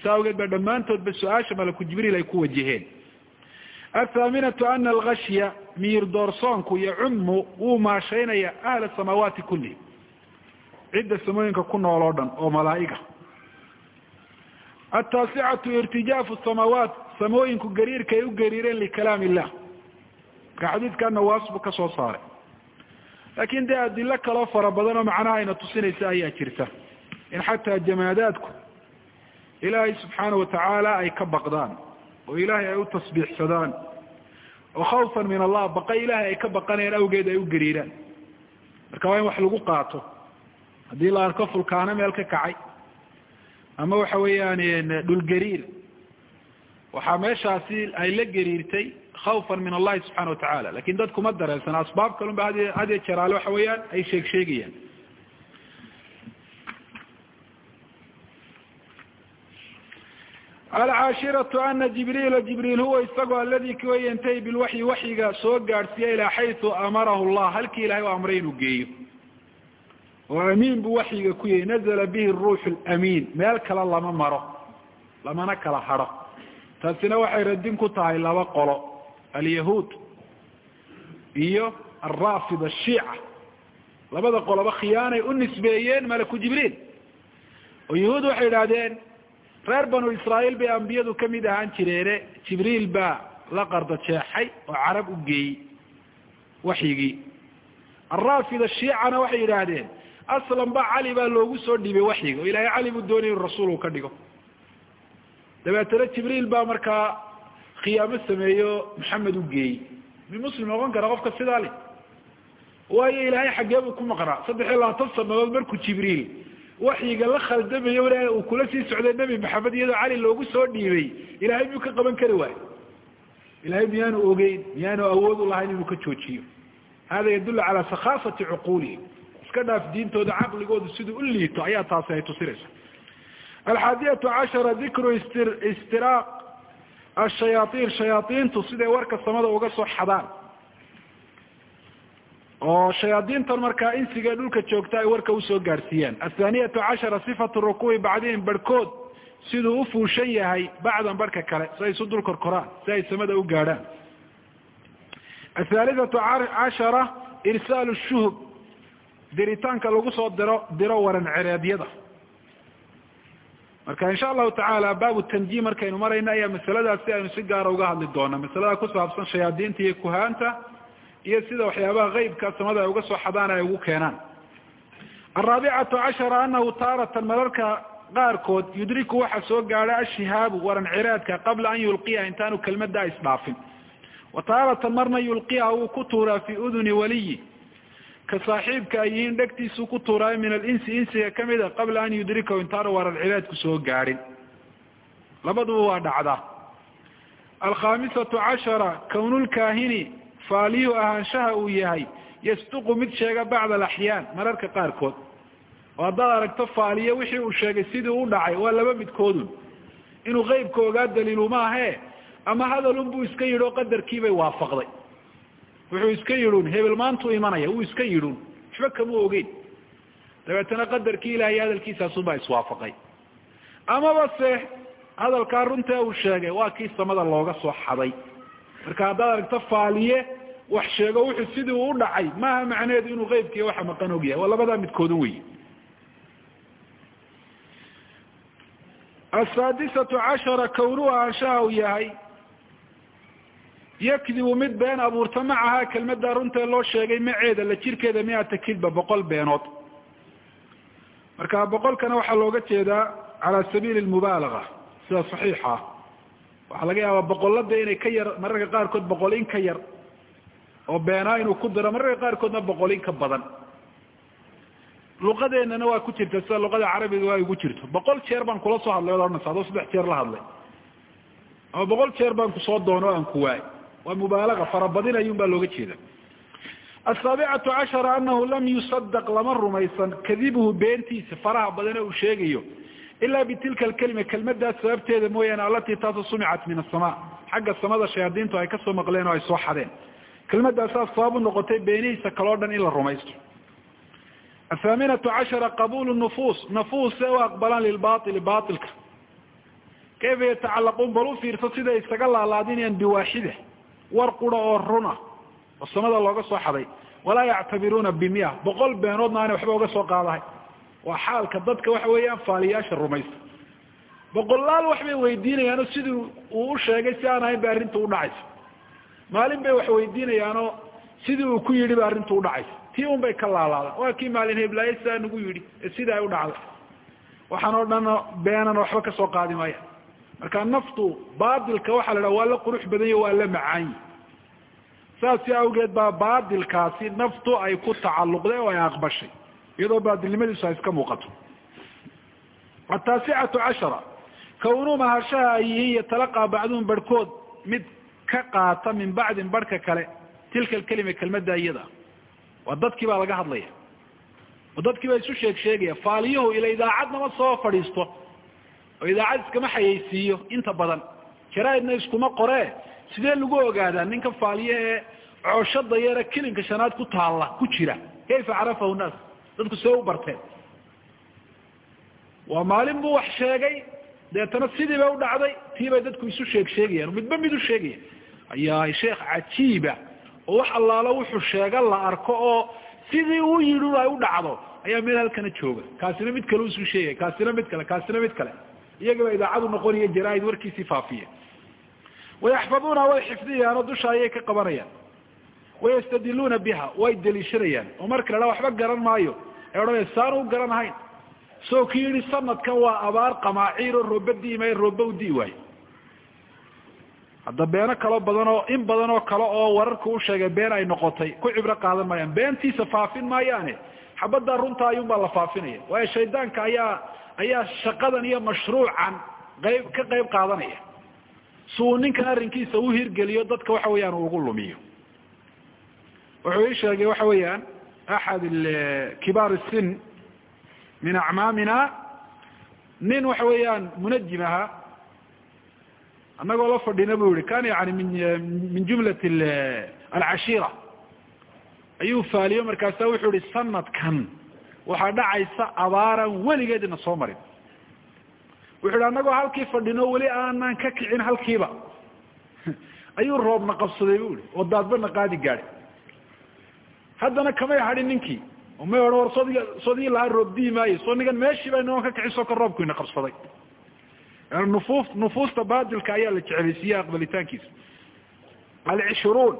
Saa awgeed ba dhammaantoodba su'aasha malaku jibriil ay ku wajaheen. Athaaminatu ana algashya miyir doorsoonku yacumu wuu maashaynaya ahla samaawaati kullihim cidda samooyinka ku nool oo dhan oo malaa'iga ataasicatu irtijaafu samaawaat samooyinku gariirka ay u gariireen likalaam illah marka xadiidka nawaas ka soo saaray laakin dee adilo kaloo fara badan oo macnaha ayna tusinaysa ayaa jirta. In xataa jamaadaadku ilaahay subxaana watacaala ay ka baqdaan oo ilaahay ay u tasbiixsadaan oo khawfan min allah baqa ilaahay ay ka baqanayaan awgeed ay u gariiraan. Marka waa in wax lagu qaato. Haddii la arko fulkaano meel ka kacay. Ama waxa weeyaan dhulgariir waxaa meeshaasi ay la gariirtay khawfan min allahi subxana watacala laakiin dadku ma dareensana asbaab kalun ba had hadiyo jeraale waxa weeyaan ay sheeg sheegayaan. Alcaashiratu ana jibriila jibriil huwa isagoo aladi kuwa yantahi bilwaxyi waxyiga soo gaadhsiiya ilaa xaysu amarahu llah halkii ilahay u amray inuu geeyo. Oo amiin buu waxyiga ku yahay nazla bihi ruuxu lamiin meel kale lama maro. Lamana kala hadho taasina waxay radin ku tahay laba qolo alyahuud iyo alraafid ashiica labada qoloba khiyaanay u nisbeeyeen malaku jibriil. Oo yahuud waxay idhahdeen reer banu israa'iil bay ambiyadu ka mid ahaan jireene jibriil baa la qarda jeexay oo carab u geeyey waxyigii. Alraafida shiicana waxay yidhaahdeen aslan ba cali baa loogu soo dhiibay waxyiga oo ilaahay cali buu doonaya inu rasuul uu ka dhigo dabeetana jibriil baa markaa khiyaamo sameeyo maxamed u geeyey. Mi muslim noqon kara qofka sidaa le waayo ilaahay xaggee buu ku maqnaa. Saddex iyo labaatan sanadood markuu jibriil waxyiga la khaldamayo walaah uu kula sii socday nebi maxamed iyadoo cali loogu soo dhiibay. Ilaahay miyuu ka qaban kari waayo ilahay miyaanu ogeyn miyaanu awood u lahayn inuu ka joojiyo? Hada yadullu calaa sakhaafati cuquulihim iska dhaaf diintooda caqligooda siduu u liito ayaa taasi ay tusinaysa alxaadiyatu cashara dikru istir istiraaq ashayaaطiin shayaaiintu siday warka samada uga soo xadaan oo shayaadiintan markaa insiga dhulka joogta ay warka u soo gaadhsiiyaan athaaniyatu cashara sifatu rukuubi bacdihim barhkood siduu u fuushan yahay bacdan barhka kale. si ay isu dul korkoraan si ay samada u gaadhaan. athaalithatu cashara irsaalu shuhub diritaanka lagu soo diro diro waran cereedyada marka insha allahu tacaala baabu tanjiim markaynu marayna ayaa masaladaasi aynu si gaara uga hadli doona masalada ku saabsan shayaadiinta iyo kuhaanta iyo sida waxyaabaha qeybka samada ay uga soo xadaan ay ugu keenaan. Alraabicatu cashara anahu taaratan mararka qaarkood yudriku waxa soo gaadha ashihaabu waran ciraadka qabla an yulqiya intaanu kelmada isdhaafin wa taaratan marna yulqiha wuu ku tuuraa fi uduni waliyi ka saaxiibka ay yihiin dhegtiisuu ku tuuraayo min alinsi insiga kamida qabla an yudrikahu intaanu waran ciraadku soo gaadhin. Labaduba waa dhacdaa alkhamisatu cashara kawnulkaahini faaliyu ahaanshaha uu yahay yasduqu mid sheega bacda alaxyaan mararka qaarkood. Oo haddaad aragto faaliye wixii uu sheegay sidii u dhacay waa laba midkoodun. Inuu qeybka ogaa daliilu maahe ama hadalun buu iska yidhi oo qadarkiibay waafaqday wuxuu iska yidhun hebel maantuu imanaya wuu iska yidhun waxba kama ogeyn. Dabeetana qadarkii ilahay hadalkiisaasunbaa iswaafaqay. Amaba se hadalkaa runta uu sheegay waa kii samada looga soo xaday. Marka haddaad aragto faaliye wax sheego wuxuu sidii uu dhacay. Maaha macnaheedu inuu qeybkiiyo waxa maqan og yahay waa labadaa midkoodun wey asaadisatu cashara kawnuhu ahaanshaha uu yahay yakdibu mid been abuurta macaha kelmadda runtae loo sheegay maceeda la jirkeeda miata kidba boqol beenood. Marka boqolkana waxaa looga jeedaa cala sabiili lmubaalaga sida saxiixa. Waxaa laga yaabaa boqolada inay ka yar mararka qaarkood boqol in ka yar oo beenaa inuu ku daro mararka qaarkoodna boqol in ka badan. Luqadeennana waa ku jirta sida luqada carabiga waa igu jirto. Boqol jeer baan kula soo hadlay od ohanaysa adoo saddex jeer la hadlay. Ama boqol jeer baan ku soo doono aan ku waay waa mubaalaga farabadin ayuun baa looga jeeda asaabicatu cashara anahu lam yusadaq lama rumaysan kadibuhu beentiisa faraha badane uu sheegayo ila bitilka alkelima kelmadaas sababteeda mooyaane alatii taasoo sumicat min asama xagga samada shayaadiintu ay ka soo maqleen oo ay soo xadeen. Kelmadaasaa sabab u noqotay beenihiisa kaloo dhan in la rumaysto. Athaaminatu cashara qabulu nufuus nafuus se u aqbalaan lilbaili bailka kayfa yatacalaquun bal u fiirso siday isaga laalaadinayaan biwaaxida war qura oo runa oo samada looga soo xaday. Walaa yactabiruuna bimia boqol beenoodna aanay waxba uga soo qaadahay. Waa xaalka dadka waxa weeyaan faaliyaasha rumaysta. Boqolaal waxbay weydiinayaanoo sidii uu u sheegay si aan ahayn bay arrinta udhacaysa maalin bay wax weydiinayaanoo sidii uu ku yidhi ba arrinta udhacaysa tii un bay ka laalaadaan waa kii maalin heblaaye sidaa nagu yidhi ee sidaa ay udhacday waxaan oo dhan beenana waxba ka soo qaadi maaya marka naftu baatilka waxaa la dhaha waa la qurux badanya waa la macaanyi saasi awgeed baa baatilkaasi naftu ay ku tacalluqday oo ay aqbashay iyadoo baadilnimadiisu ay iska muuqato. Ataasicatu cashara kawnuu mahashaha ay yihiin yatalaqaa bacduhum barhkood mid ka qaata min bacdin barhka kale tilka alkelima kelmadda iyada. Waa dadkii baa laga hadlaya. Oo dadkii baa isu sheeg sheegaya faaliyuhu ila idaacadnama soo fadhiisto oo idaacad iskama xayaysiiyo inta badan. Jaraaidna iskuma qoree sidee lagu ogaadaa ninka faaliye ee cooshada yare kilinka shanaad ku taalla ku jira? Kayfa carafahu naas? Dadku see u barteen. Waa maalin buu wax sheegay. Deetana sidii bay u dhacday. Tii bay dadku isu sheeg sheegayaan. Midba mid u sheegaya ayaa sheekh cajiiba oo wax allaalo wuxuu sheega la arko oo sidii uu yidhi ay u dhacdo ayaa meel halkana jooga. Kaasina mid kale isu sheegaya kaasina mid kale kaasina mid kale iyagaba idaacadu noqonaya jaraaid warkiisii faafiya. Wayaxfaduuna way xifdiyaan oo dusha ayay ka qabanayaan. Wayastadiluuna biha way deliishanayaan. Oo marka la waxba garan maayo ee odhanaya saanu u garanahayn soo ki yihi sanadkan waa abaar qamaaciir oo rooba dii maayo rooba u dii waayo. Hadda beeno kaloo badan oo in badan oo kale oo wararku u sheegay been ay noqotay ku cibro qaadan maayaan. Beentiisa faafin maayaane xabaddaa runta ayuunbaa la faafinaya. Waayo shaydaanka ayaa ayaa shaqadan iyo mashruucan qayb ka qayb qaadanaya. Si uu ninkan arrinkiisa u hirgeliyo dadka waxa weeyaan uu ugu lumiyo. Wuxuu ii sheegay waxa weeyaan axad kibaar sin min acmaamina. Nin waxa weeyaan munajim ahaa annagoo la fadhina bu yihi kan yani min min jumlat alcashiira. Ayuu faaliyo markaasa wuxuu yihi sanadkan waxaa dhacaysa abaaran weligeedina soo marin. Wuxu hi annagoo halkii fadhino weli aanan ka kicin halkiiba. Ayuu roobna qabsaday bu ihi oo daadbana qaadi gaadhay haddana kamay hadhin ninkii may odhan war sodig sodigii lahaa roob dii maayo. Soo nigan meeshiiba inoo ka kicin soo ka roobku ina qabsaday. Nufuus nufuusta batilka ayaa la jecelaysiiye aqbalitaankiisa alcishruun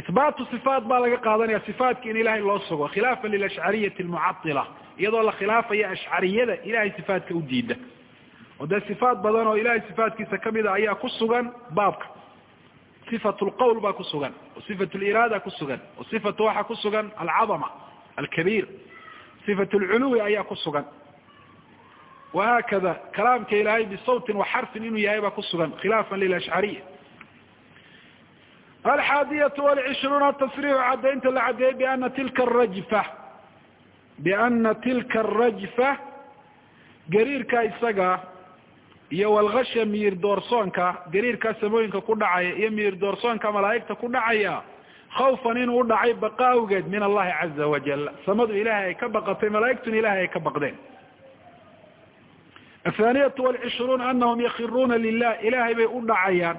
ihbaatu sifaat baa laga qaadanaya sifaatka in ilahay loo sugo khilaafan lilashcariyati almucatila iyadoo la khilaafaya ashcariyada ilahay sifaatka u diida oo dee sifaat badan oo ilahay sifaatkiisa kamida ayaa ku sugan baabka sifat lqawl baa ku sugan oo sifat liraada ku sugan oo sifatu waxaa ku sugan alcadama alkabiir sifat lculuwi ayaa ku sugan wahaakada kalaamka ilaahay bisawtin waxarfin inuu yahay baa ku sugan khilaafan lilashcariya alxaadiyatu walcishruuna tasriixu caddaynta la caddeeyey biana tilka arajfa biana tilka arajfa gariirka isaga iyo walgasha miyir doorsoonka gariirkaa samooyinka ku dhacaya iyo miyir doorsoonka malaa'igta ku dhacaya khawfan inuu udhacay baqa awgeed min allahi caza wajal samadu ilahay ay ka baqatay malaa'igtuna ilahay ay ka baqdeen athaaniyatu walcishruun anahum yakiruuna lilah ilahay bay u dhacayaan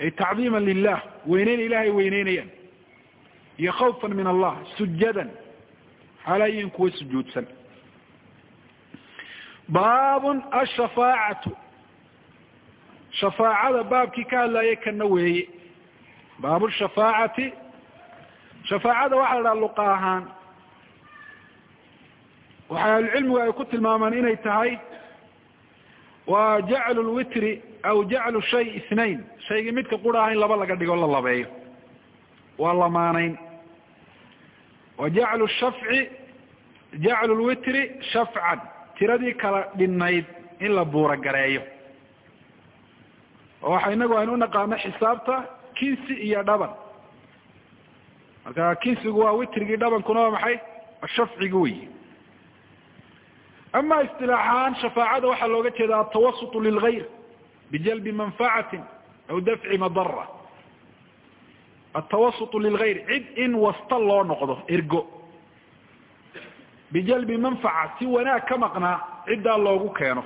ay tacdiima lilah weyneyn ilahay weyneynayaan. Iyo khawfan min allah sujadan. Xaalayin kuwa sujuudsan. Baabun ashafaacatu shafaacada baabkii ka hadlayay kana weeye. Baabu shafaacati. Shafaacada waxaa la dhaha luqa ahaan. Waxay ahlucilmigu ay ku tilmaamaan inay tahay wa jaclu lwitri aw jaclu shay ithnain shaygii midka qura ah in laba laga dhigo la labeeyo. Waa lamaanayn wa jaclu shafci jaclu lwitri shafcan tiradii kala dhinnayd in la buura gareeyo oo waxa inagu aynu unaqaano xisaabta kinsi iyo dhaban. Marka kinsigu waa witrigii dhabankuna waa maxay? Shafcigi wey ama istilaaxahaan shafaacada waxaa looga jeeda altawasutu lilgayr bijalbi manfacatin aw dafci madara altawasutu lilgayr cid in wasta loo noqdo ergo bijalbi manfaca si wanaag ka maqnaa ciddaa loogu keeno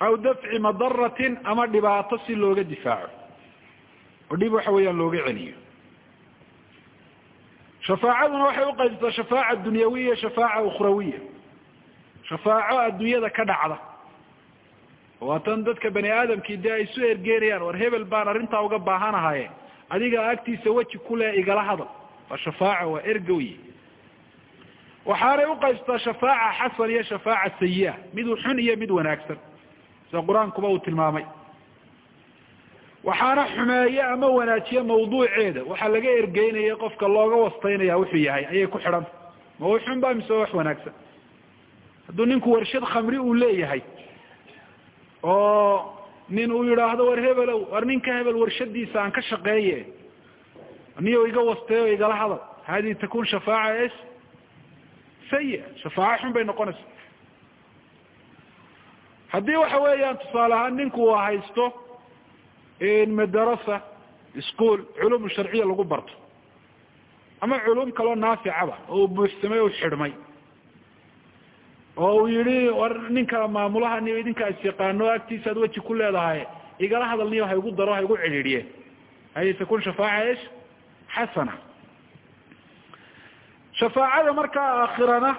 aw dafci madaratin ama dhibaato si looga difaaco oo dhib waxa weeyaan looga celiyo shafaacaduna waxay shafaaco adduunyada ka dhacda. Waa tan dadka bani aadamkii dee ay isu ergeenayaan war hebel baan arrintaa uga baahanahaye adiga agtiisa weji kule igala hadal. Waa shafaaca waa ergoy waxaanay uqaybsataa shafaaca xasan iyo shafaaca sayi-a xun iyo mid wanaagsan. Sida qur'aankuba uu tilmaamay. Waxaana xumeeye ama wanaajiye mawduuceeda. Waxaa laga ergeynaya qofka looga wastaynaya wuxuu yahay ayay ku xidhanta ma wa xun ba mise wax wanaagsan hadduu ninku warshad khamri uu leeyahay oo nin uu yidhaahdo war hebelow war ninka hebel warshadiisa aan ka shaqeeye niyo iga wasteeyo igala hadal. Hadihi takun shafaaca s sayi shafaaco xun bay noqonaysa haddii waxa weeyaan tusaale ahaan ninku uu haysto madarasa school culum sharciya lagu barto ama culum kaloo naaficaba oo uu buuxsamay o xidhmay oo uu yihi war ninka maamulaha niyo idinka is yaqaano agtiisaad weji ku leedahay. Igala hadal niyo ha igu daro ha igu cidhiidhiye. Hay takun shafaaca ish xasana. Shafaacada markaa aakhirana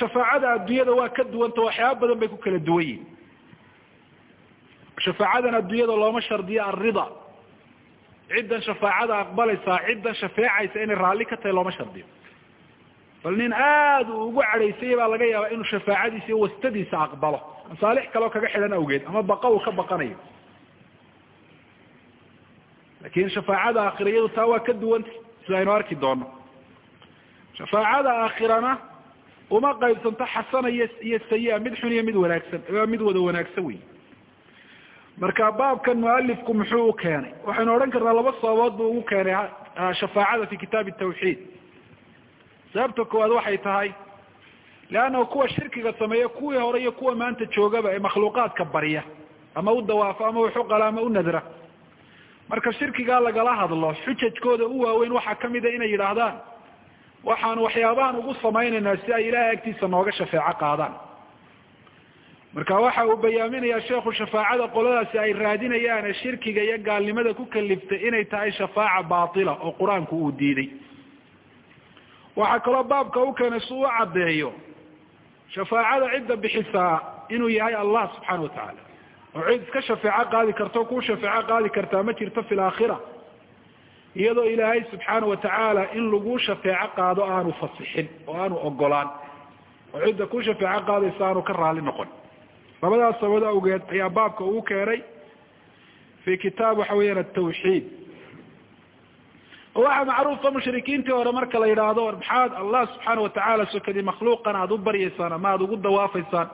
shafaacada adduunyada waa ka duwanta waxyaaba badan bay ku kala duwan yihiin shafaacadan adduunyada looma shardiyo alrida ciddan shafaacada aqbalaysaa ciddan shafeecaysa inay raalli ka tahay looma shardiyo bal nin aada uu ugu cadhaysaya baa laga yaabaa inuu shafaacadiisa iyo wastadiisa aqbalo. Masaalix kaleo kaga xidhan awgeed ama baqa uu ka baqanayo. Lakin shafaacada aakhira iyadu taa waa ka duwanta sida aynu arki doono shafaacada aakhirana uma qaybsanto xasana iyo iyo sayi-a mid xun iyo mid wanaagsan mid wada wanaagsan wey marka baabkan mualifku muxuu u keenay waxaynu odhan karnaa laba sababood buu ugu keenay shafaacada fi kitaabi tawxiid sababta koowaad waxay tahay leanna kuwa shirkiga sameeya kuwii hore iyo kuwa maanta joogaba ee makhluuqaadka barya ama u dawaafo ama uxuqala ama u nadra. Marka shirkigaa lagala hadlo xujajkooda u waaweyn waxaa kamida inay yidhaahdaan waxaanu waxyaabahan ugu samaynaynaa si ay ilaahay agtiisa nooga shafeeco qaadaan. Marka waxa uu bayaaminayaa sheekhu shafaacada qoladaasi ay raadinayaan ee shirkiga iyo gaalnimada ku kaliftay inay tahay shafaaca baatila oo qur'aanku uu diiday waxaa kaloo baabka u keenay si uu caddeeyo. Shafaacada cidda bixisaa inuu yahay allah subxaana watacaala oo cid iska shafeeco qaadi karto ku shafeeco qaadi kartaa ma jirto fi laakhira iyadoo ilaahay subxaana watacaala in lagu shafeeco qaado aanu fasixin oo aanu ogolaan oo cidda ku shafeeco qaadaysa aanu ka raali noqon. Labadaas sababood awgeed ayaa baabka uu keenay. Fi kitaab waxa weeyaan atawxiid oo macruufa mushrikiintii hore marka la yidhaahdo maxaad allah subxaana watacaala sokadii makhluuqan aada u baryaysaan ama aada ugu dawaafaysaan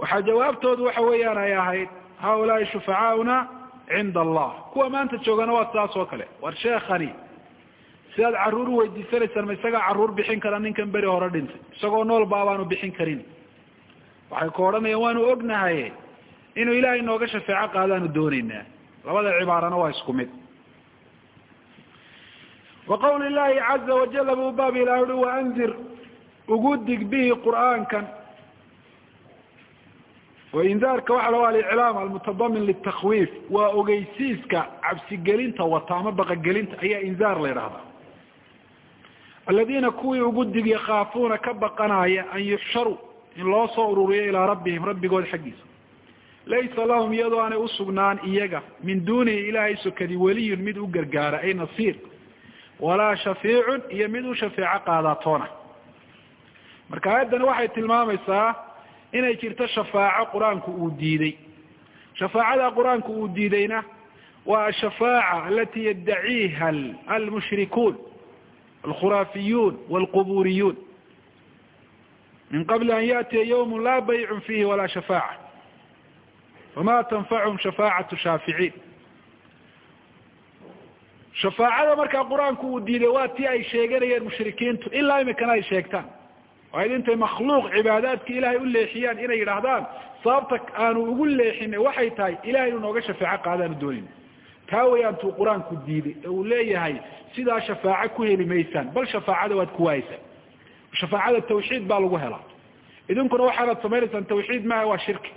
waxaa jawaabtoodu waxa weeyaan ay ahayd haulaai shufacaauna cinda allah. Kuwa maanta joogana waa sidaas oo kale. War sheekani sidaad carruur u weydiisanaysaan ma isagaa carruur bixin kara ninkan beri hore dhintay. Isagoo nool baabaanu bixin karin. Waxay ku odhanayaan waanu ognahay inuu ilaahay nooga shafeeco qaadaanu doonaynaa. Labada cibaarana waa isku mid wa qawli llahi caza wajala buu baab ilah ui waandir ugu dig bihi qur'aankan oo indaarka waxa la aliclaam almutadamin litakwiif waa ogeysiiska cabsigelinta wata ama baqagelinta ayaa indaar la yidhahdaa aladiina kuwii ugu dig yakaafuuna ka baqanaya an yuxsharuu in loo soo ururiyo ilaa rabbihim rabbigood xaggiisa laysa lahum iyadoo aanay usugnaan iyaga min dunihi ilaahay sokadi weliyun mid u gargaara ay nasiir walaa shafiicun iyo mid u shafeeco qaadaatoona. Marka aayaddani waxay tilmaamaysaa inay jirto shafaaco qur'aanku uu diiday. Shafaacada qur'aanku uu diidayna waa ashafaaca alati yaddaciiha almushrikuun alkhuraafiyuun walquburiyuun min qabli an yaأtiya ywm laa baycu fiihi walaa shafaaca. Fama tanfachum shafaacatu shaaficiin shafaacada markaa qur'aanku uu diiday waa tii ay sheeganayeen mushrikiintu ilaa imikana ay sheegtaan. Waa id intay makhluuq cibaadaadka ilaahay u leexiyaan inay yidhaahdaan sababta aanu ugu leexinay waxay tahay ilahay inu nooga shafeeco qaadaanu doonin. Taa wayaan tuu qur'aanku diiday ee uu leeyahay sidaa shafaaco ku heli maysaan bal shafaacada waad ku waayeysaan shafaacada tawxiid baa lagu helaa. Idinkuna waxaanad samaynaysaan tawxiid maaha waa shirki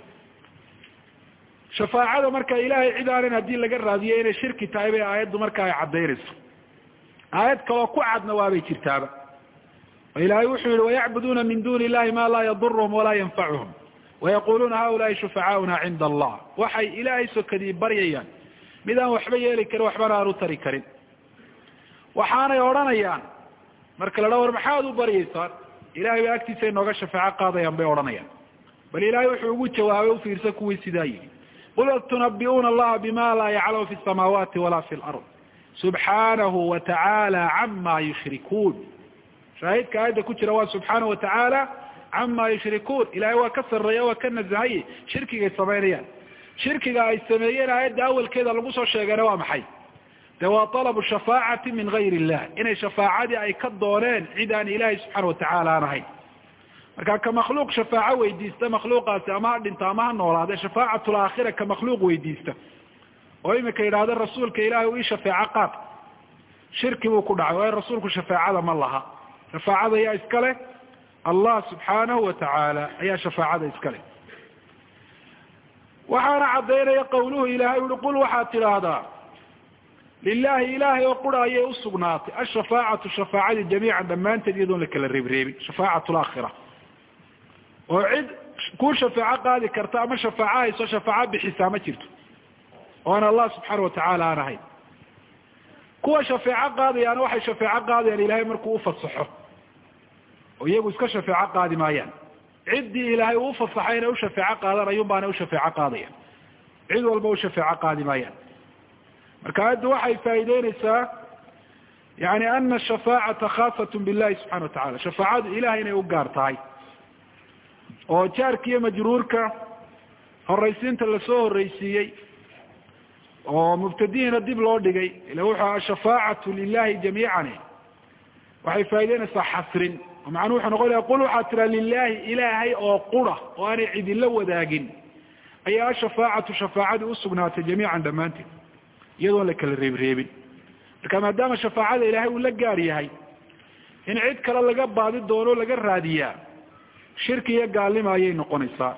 shafaacada marka ilaahay cid aanan haddii laga raadiyo inay shirki tahay bay aayaddu marka ay caddaynayso. Aayad kaloo ku cadna waabay jirtaaba. Ilaahay wuxuu yihi wayacbuduuna min duni illahi ma laa yaduruhum walaa yanfacuhum wayaquluuna haulaai shufacaauna cinda allah. Waxay ilaahay sokadii baryayaan. Mid aan waxba yeeli karin waxbana aan u tari karin. Waxaanay odhanayaan. Marka la dha war maxaad u baryaysaan? Ilahay bay agtiisa inooga shafeeco qaadayaan bay odhanayaan. Bal ilaahay wuxuu ugu jawaabay ufiirsa kuwii sidaa yihi qul tunabi'uuna allaha bima laa yaclamu fi samaawaati walaa fi lard subxaanahu watacaala cama yushrikuun shaahidka aayadda ku jira waa subxaanahu watacaala cama yushrikuun ilahay waa ka sarreeya waa ka nasahaye shirkigay samaynayaan shirkiga ay sameeyeen aayadda awalkeeda lagu soo sheegana waa maxay? De waa alabu shafaacati min gayr illah inay shafaacadii ay ka dooneen cid aan ilaahay subxaana watacaala aan ahayn marka ka makhluuq shafaaco weydiista makhluuqaasi ama ha dhinto ama ha noolaade shafaacat laakhira ka makhluuq weydiista oo imika yidhahda rasuulka ilahay u ii shafeeco qaad shirki buu ku dhacay waayo rasuulku shafaacada ma laha. Shafaacada ayaa iska leh. Allah subxaanahu watacaala ayaa shafaacada iska leh. Waxaana caddaynaya qawluhu ilahay uhi qul waxaad tidhaahdaa lilahi ilaahay oo qura ayay usugnaatay ashafaacatu shafaacadii jamiican dhammaanteed iyadoon la kala reebreebin. Shafaacat laakhira oo cid ku shafaaco qaadi karta ama shafaaco hayso shafaaco bixisaa ma jirto. Oo aan allah subxaana watacaala aan ahayn. Kuwa shafeeco qaadayaana waxay shafeeco qaadayaan ilaahay markuu ufasaxo oo iyagu iska shafeeco qaadi maayaan. Ciddii ilaahay uu ufasaxay inay ushafeeco qaadaan ayuun baana ushafeeco qaadayaan. Cid walba ushafeeco qaadi maayaan. Marka aayaddu waxay faa'ideyneysaa yani ana shafaacata khaasat billahi subxana watacala shafaacadu ilahay inay u gaar tahay oo jaarka iyo majruurka horaysiinta la soo horreysiiyey oo mubtadihiina dib loo dhigay ila wuxuu aha shafaacatu lilahi jamiican waxay faa'ideynaysaa xasrin. Oo macnuu wuxuu noqonaya qul waxaa tira lilahi ilaahay oo qura oo aanay cidinla wadaagin. Ayaa ashafaacatu shafaacadii usugnaatay jamiican dhammaanteed iyadoon la kala reebreebin. Marka maadaama shafaacada ilaahay uu la gaar yahay in cid kale laga baadi doono laga raadiyaa shirki iyo gaalnima ayay noqonaysaa.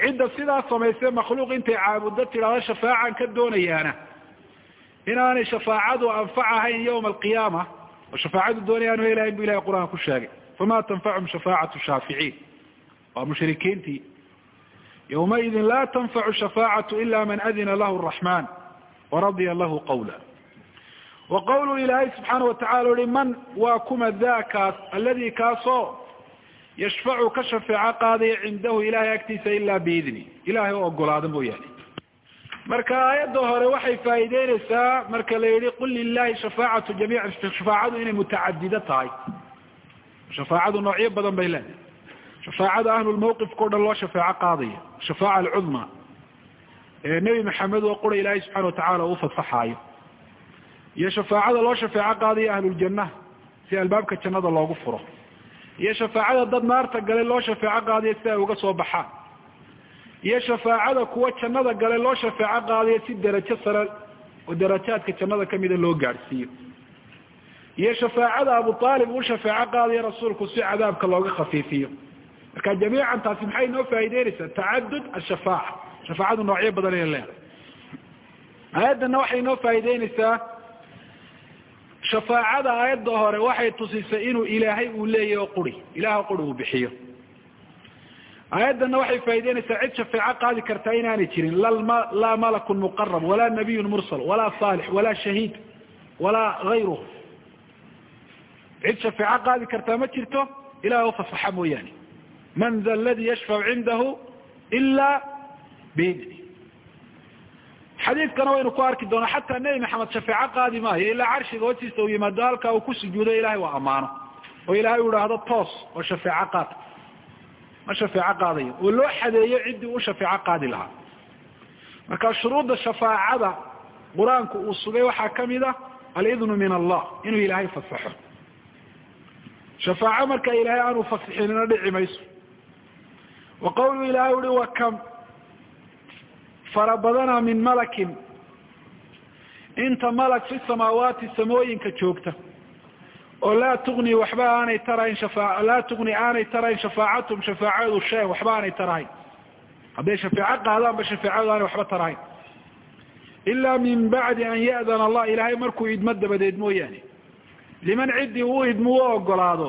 Cidda sidaa samaysay makhluuq intay caabuddo tidhaahdo shafaacan ka doonayaana inaanay shafaacadu anfac ahayn yawma alqiyaama oo shafaacadu doonayaanu helahayn bu ilahay qur'aan ku sheegay. Fama tanfachum shafaacatu shaaficiin. Waa mushrikiintii. Yawmaidin laa tanfacu shafaacatu ila man adina lahu raxman waradiya lahu qawla. Wa qawlu ilaahay subxaana watacala uhi man waa kuma daakaas aladi kaasoo yashfacu ka shafeeco qaadaya cindahu ilahay agtiisa ilaa biidni. Ilahay oo ogolaada mooyaane marka aayadda hore waxay faa'ideyneysaa marka la yihi qul lilahi shafaacatu jamiica shafaacadu inay mutacadido tahay. Shafaacadu noocyo badan bay leedahay. Shafaacada ahlulmawqifka o dhan loo shafeeco qaadaya. Shafaaca alcudma nebi maxamed oo qura ilaahay subxana watacala uu fasaxaayo. Iyo shafaacada loo shafeeco qaadaya ahluljannaha si albaabka jannada loogu furo iyo shafaacada dad naarta gale loo shafeeco qaadayo si ay uga soo baxaan. Iyo shafaacada kuwa jannada gale loo shafeeco qaadayo si derajo sare oo darajaadka jannada kamida loo gaadhsiiyo. Iyo shafaacada abu aalib uu shafeeco qaadayo rasuulku si cadaabka looga khafiifiyo. Marka jamiican taasi maxay noo faa'ideyneysaa tacadud ashafaaca shafaacadu noocyo badan ay leedahay. Aayaddana waxay noo faa'ideyneysaa shafaacada aayadda hore waxay tusisay inuu ilaahay uu leeyahy oo quri. Ilaah quri uu bixiyo. Aayaddana waxay faa'ideyneysaa cid shafeeco qaadi kartaa inaanay jirin. Laa malakun muqarab walaa nabiyun mursal walaa saalix walaa shahiid walaa gayruhu cid shafeeco qaadi kartaa ma jirto ilahay ufasaxa mooyaane. Man da aladi yashfacu cindahu ila biidni xadiidkana waynu ku arki doonaa xataa nebi maxamed shafeeco qaadi maayo ilaa carshiga hoostiisa uu yimaado halkaa uu ku sujuudo ilahay waa ammaano oo ilahay u idhaahdo toos oo shafeeco qaad ma shafeeco qaadayo oo loo xadeeyo ciddii u shafeeco qaadi lahaa. Marka shuruudda shafaacada qur'aanku uu sugay waxaa ka mid a alidnu min allah inuu ilaahay fasaxo. Shafaaco marka ilaahay aanu fasixinina dhici mayso. Wa qawlu ilahay uhi wa kam fara badana min malakin. Inta malak fi samaawaati samooyinka joogta. Oo laa tugni waxba aanay tarayn shafaa laa tugni aanay tarayn shafaacatum shafaacadu shay waxba aanay tarahayn hadday shafeeco qaadaanba shafeecadu aanay waxba tarahayn ila min bacdi an ya'dana allah ilaahay markuu idmo dabadeed mooyaane. Liman ciddii uu idmo u ogolaado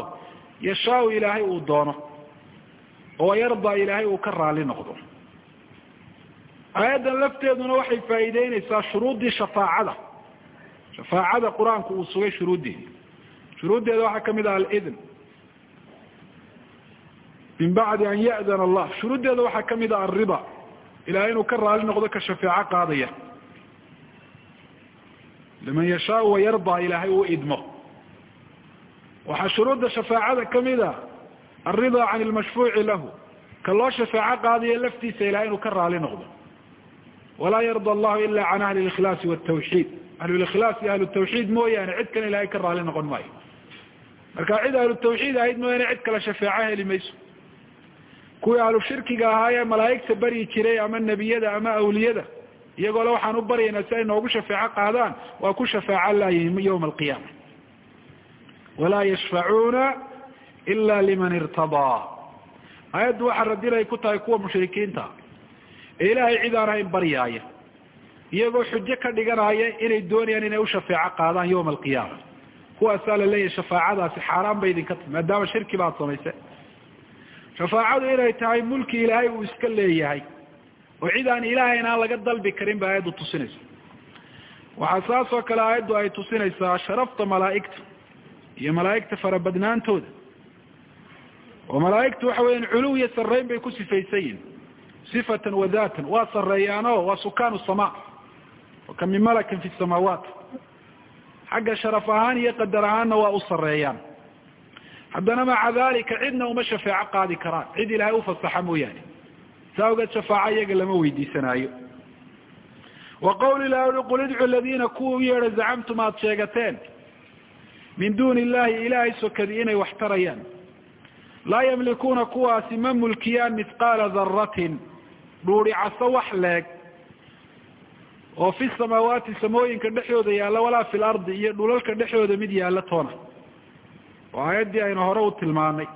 yashaau ilaahay uu doono. Oo yarda ilaahay uu ka raali noqdo aayaddan lafteeduna waxay faa'iideyneysaa shuruuddii shafaacada. Shafaacada qur'aanku uu sugay shuruuddeedi shuruuddeeda waxaa ka mid ah alidn min bacdi an ya'dana allah. Shuruuddeeda waxaa ka mid ah alrida ilahay inuu ka raali noqdo ka shafeeco qaadaya. Liman yashaau wayarda ilaahay uu idmo waxaa shuruudda shafaacada ka mid a alrida can lmashfuuci lahu. Ka loo shafeeco qaadayo laftiisa ilahay inuu ka raali noqdo walaa yarda allahu ila can ahli likhlaasi wtawxiid ahlulkhlaas ahlutawxiid mooyaane cid kale ilahay ka raali noqon maayo marka cid ahlutawxiid ahayd mooyaane cid kale shafeeco heli mayso kuwii ahlu shirkiga ahaayee malaa'igta baryi jiray ama nebiyada ama awliyada iyagoo le waxaan u baryaynaa si ay noogu shafeeco qaadaan waa ku shafeeco laayihin yawma alqiyaama walaa yashfacuuna ila liman irtadaa aayaddu waxaa radin ay ku tahay kuwa mushrikiinta ee ilaahay cid aan ahayn baryaaya iyagoo xujo ka dhiganaya inay doonayaan inay u shafeeco qaadaan yawma alqiyaama kuwaasaa la leeyahay shafaacadaasi xaaraan bay idinka tahy maadaama shirki baad samaysay. Shafaacadu inay tahay mulki ilaahay uu iska leeyahay oo cid aan ilaahayn aan laga dalbi karin ba aayaddu tusinaysa waxaa saas oo kale aayaddu ay tusinaysaa sharafta malaa'igta iyo malaa'igta farabadnaantooda oo malaa'igtu waxa weeyaan culuw iyo sarreyn bay ku sifaysan yihiin wa datan waa sarreeyaano waa sukaanu sama wa ka min malakin fi samaawaat xagga sharaf ahaan iyo qadar ahaanna waa u sarreeyaan haddana maca dalika cidna uma shafeeco qaadi karaan cid ilaahay ufasaxa mooyaane saa ogeed shafaaco iyaga lama weydiisanaayo wa qawli lah ui qul idcu ladiina kuwa u yeedha zacamtum aad sheegateen min mulkiyaan mithqaala daratin dhuuri caso wax leeg. Oo fi samaawaati samooyinka dhexdooda yaalla walaa fi lardi iyo dhulalka dhexdooda mid yaalla toona. Oo aayaddii aynu hore u tilmaanay.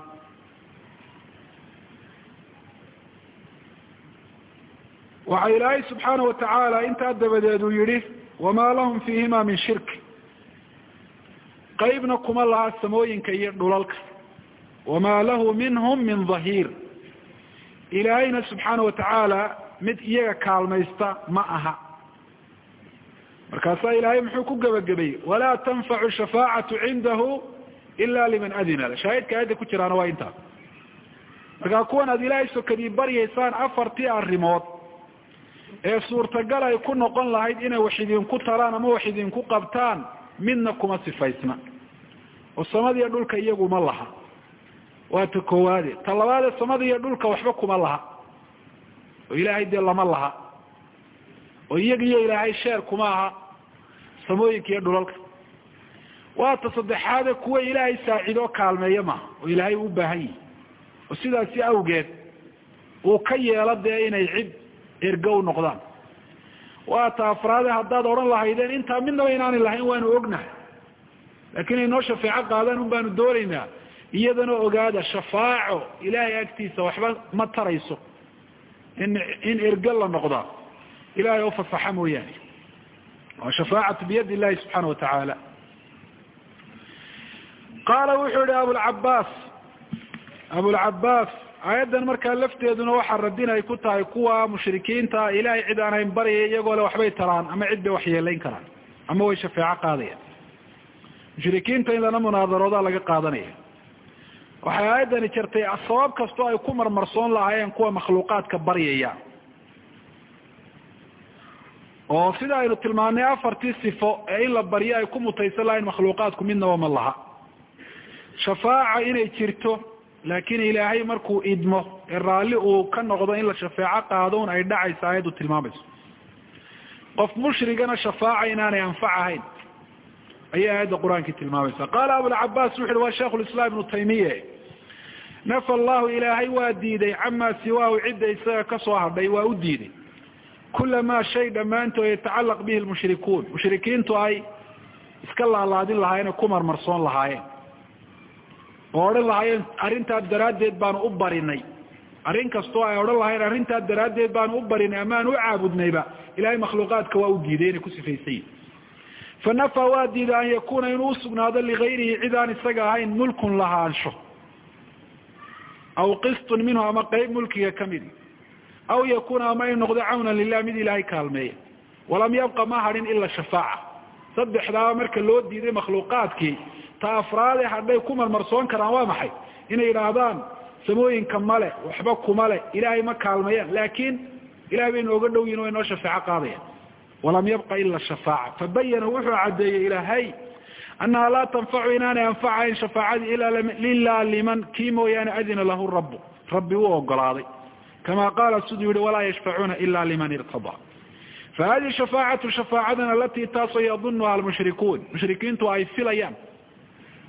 Waxa ilaahay subxaana watacaala intaa dabadeed uu yihi wamaa lahum fiihima min shirk. Qeybna kuma laha samooyinka iyo dhulalka. Wamaa lahu minhum min dhahiir ilaahayna subxaana watacaala mid iyaga kaalmaysta ma aha. Markaasaa ilaahay muxuu ku gebagabayey walaa tanfacu shafaacatu cindahu ila liman adina. La shaahidka aayadda ku jiraana waa intaa. Markaa kuwan aad ilaahay sokadii baryaysaan afartii arrimood ee suurtagal ay ku noqon lahayd inay wax idinku taraan ama wax idinku qabtaan midna kuma sifaysna. Oo samadiiyo dhulka iyaguma laha waa ta koowaade. Ta labaade samada iyo dhulka waxba kuma laha. Oo ilaahay dee lama laha. Oo iyaga iyo ilaahay sheer kuma aha. Samooyinka iyo dhulalka. Waa ta saddexaade kuwa ilaahay saacidoo kaalmeeya maaha oo ilaahay u baahan yihi. Oo sidaasi awgeed uu ka yeelo dee inay cid ergo u noqdaan. Waa ta afraade haddaad odhan lahaydeen intaa midnaba inaanay lahayn waanu ognahay. Laakiin ay noo shafeeco qaadaan un baanu doonaynaa iyadana ogaada shafaaco ilaahay agtiisa waxba ma tarayso in in ergo la noqdaa ilahay oo fasaxa mooyaane. Waa shafaacatu biyadi illahi subxaana watacaala qaala wuxuu yihi abulcabaas abulcabaas aayaddan markaa lafteeduna waxaa radin ay ku tahay kuwa mushrikiinta ilahay cid aan hayn baryaya iyagoo le waxbay taraan ama cid bay waxyeelayn karaan ama way shafeeco qaadayaan. Mushrikiinta in lana munaadaroodaa laga qaadanaya waxay aayaddani jirtay sabab kastoo ay ku marmarsoon lahaayeen kuwa makhluuqaadka baryaya. Oo sida aynu tilmaanay afartii sifo ee in la baryo ay ku mutaysan lahayn makhluuqaadku midnaba ma laha. Shafaaca inay jirto laakiin ilaahay markuu idmo ee raalli uu ka noqdo in la shafeeco qaado un ay dhacaysa aayaddu tilmaamayso. Qof mushrigana shafaaca inaanay anfac ahayn ayay aayadda qur'aankii tilmaamaysa qaala abulcabaas wuxu uhi waa sheikhu lislaam ibnu taymiye nafa allahu ilaahay waa diiday. Camaa siwaahu cidda isaga ka hadhay waa u diiday. Kulamaa shay dhammaantood yatacallaq bihi lmushrikuun mushrikiintu ay iska laalaadin lahaayeen oo ku marmarsoon lahaayeen. Oo odhan lahaayeen arrintaa daraaddeed baanu u barinay. Arrin kastoo ay odhan lahayen arrintaa daraaddeed baanu u barinay amaan u caabudnayba. Ilahay makhluuqaadka waa u diiday inay ku sifaysayin fa nafa waa diiday an yakuuna inuu usugnaado ligayrihi cid aan isaga ahayn mulkun lahaansho aw qistun minhu ama qeyb mulkiga ka midi aw yakuuna ama in noqdo cawnan lilah mid ilaahay kaalmeeya walam yabqa ma hadhin ila shafaaca saddexdaaba marka loo diiday makhluuqaadkii ta afraade hadhay ku marmarsoon karaan waa maxay inay yidhaahdaan samooyinka male waxba kuma le ilaahay ma kaalmeeyaan laakiin ilahay bay nooga dhow yihiin way noo shafeeco qaadayaan walam yabqa ila shafaaca fabayana wuxuu caddeeyey ilaahay annaha laa tanfacu inaanay anfacayn shafaacadii ila liman kii mooyaane adina lahu rabu rabbi uu ogolaaday kama qaala siduu yihi walaa yashfacuuna ila liman irtadaa fahadihi shafaacatu shafaacadan alatii taasoo yadunuha almushrikuun mushrikiintu ay filayaan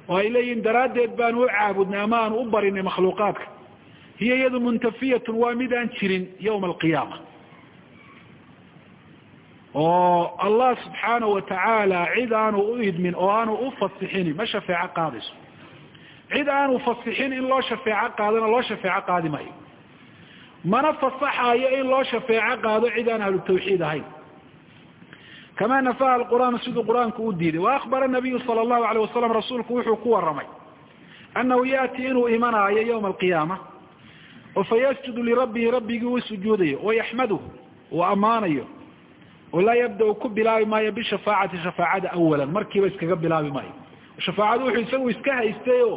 oo ay leeyihiin daraaddeed baanu u caabudnay ama aanu u barinay makhluuqaadka hiya iyadu muntafiyatun waa mid aan jirin yawma alqiyaama oo allah subxaanahu watacaala cid aanu u idmin oo aanu u fasixini ma shafeeco qaadayso. Cid aanu fasixin in loo shafeeco qaadona loo shafeeco qaadi maayo. Mana fasaxaayo in loo shafeeco qaado cid aan ahlu tawxiid ahayn. Kama nafaha alqur'aanu siduu qur'aanku u diiday. Waakbara nabiyu sala allahu alayh wasalam rasuulku wuxuu ku waramay annahu yaati inuu imanaayo yawma alqiyaama oo fayasjudu lirabbihi rabbigii uu sujuudayo wayaxmaduhu uu ammaanayo oo laa yabda-u ku bilaabi maayo bishafaacati shafaacada awalan markiiba iskaga bilaabi maayo. Shafaacadu wuxuu isagu iska haystay oo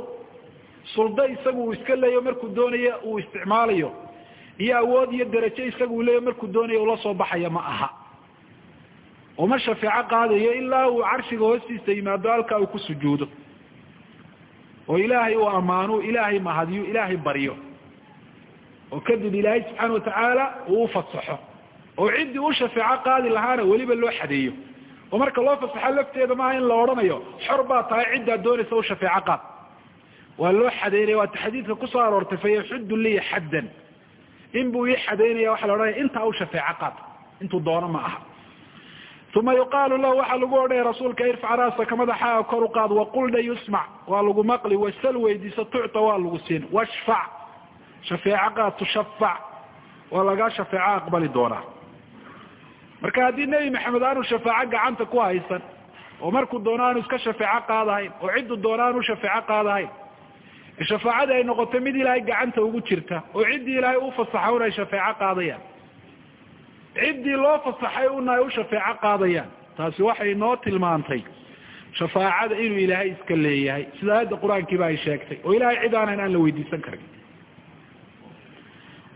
suldo isagu uu iska leeyo markuu doonayo uu isticmaalayo iyo awood iyo derajo isagu leeyo markuu doonayo ula soo baxaya ma aha. Oo ma shafeeco qaadayo ilaa uu carshiga hoostiisa yimaado halkaa uu ku sujuudo. Oo ilaahay uu ammaano ilaahay mahadiyo ilaahay baryo oo kadib ilaahay subxaana watacaala uu ufasaxo oo ciddii u shafeeco qaadi lahaana weliba loo xadeeyo. oo marka loo fasaxo lafteeda maaha in la odhanayo xor baa tahay ciddaad doonaysa u shafeeco qaad. Waa loo xadeynaya waata xadiidka ku soo aroortay fayaxuddu liya xaddan. In buu ii xadeynaya waxa la odhanaya intaa u shafeeco qaad. Intuu doono ma aha. Uma yuqaalu lahu waxaa lagu odhaya rasuulka irfac raasaka madaxaaga kor u qaad waqulna yusmac. Waa lagu maqli wasal weydiiso tucta waa lagu siin. Washfac shafeeco qaad tushafac waa lagaa shafeeco aqbali doonaa marka haddii nebi maxamed aanu shafaaco gacanta ku haysan oo markuu doono aanu iska shafeeco qaadahayn oo ciddu doono aanu shafeeco qaadahayn shafaacadii ay noqotay mid ilaahay gacanta ugu jirta oo ciddii ilaahay u fasaxa un ay shafeeco qaadayaan. Ciddii loo fasaxay una u shafeeco qaadayaan. Taasi waxay noo tilmaantay shafaacada inuu ilaahay iska leeyahay. Sida aayadda qur'aankiiba ay sheegtay oo ilahay cid aanan aan la weydiisan karin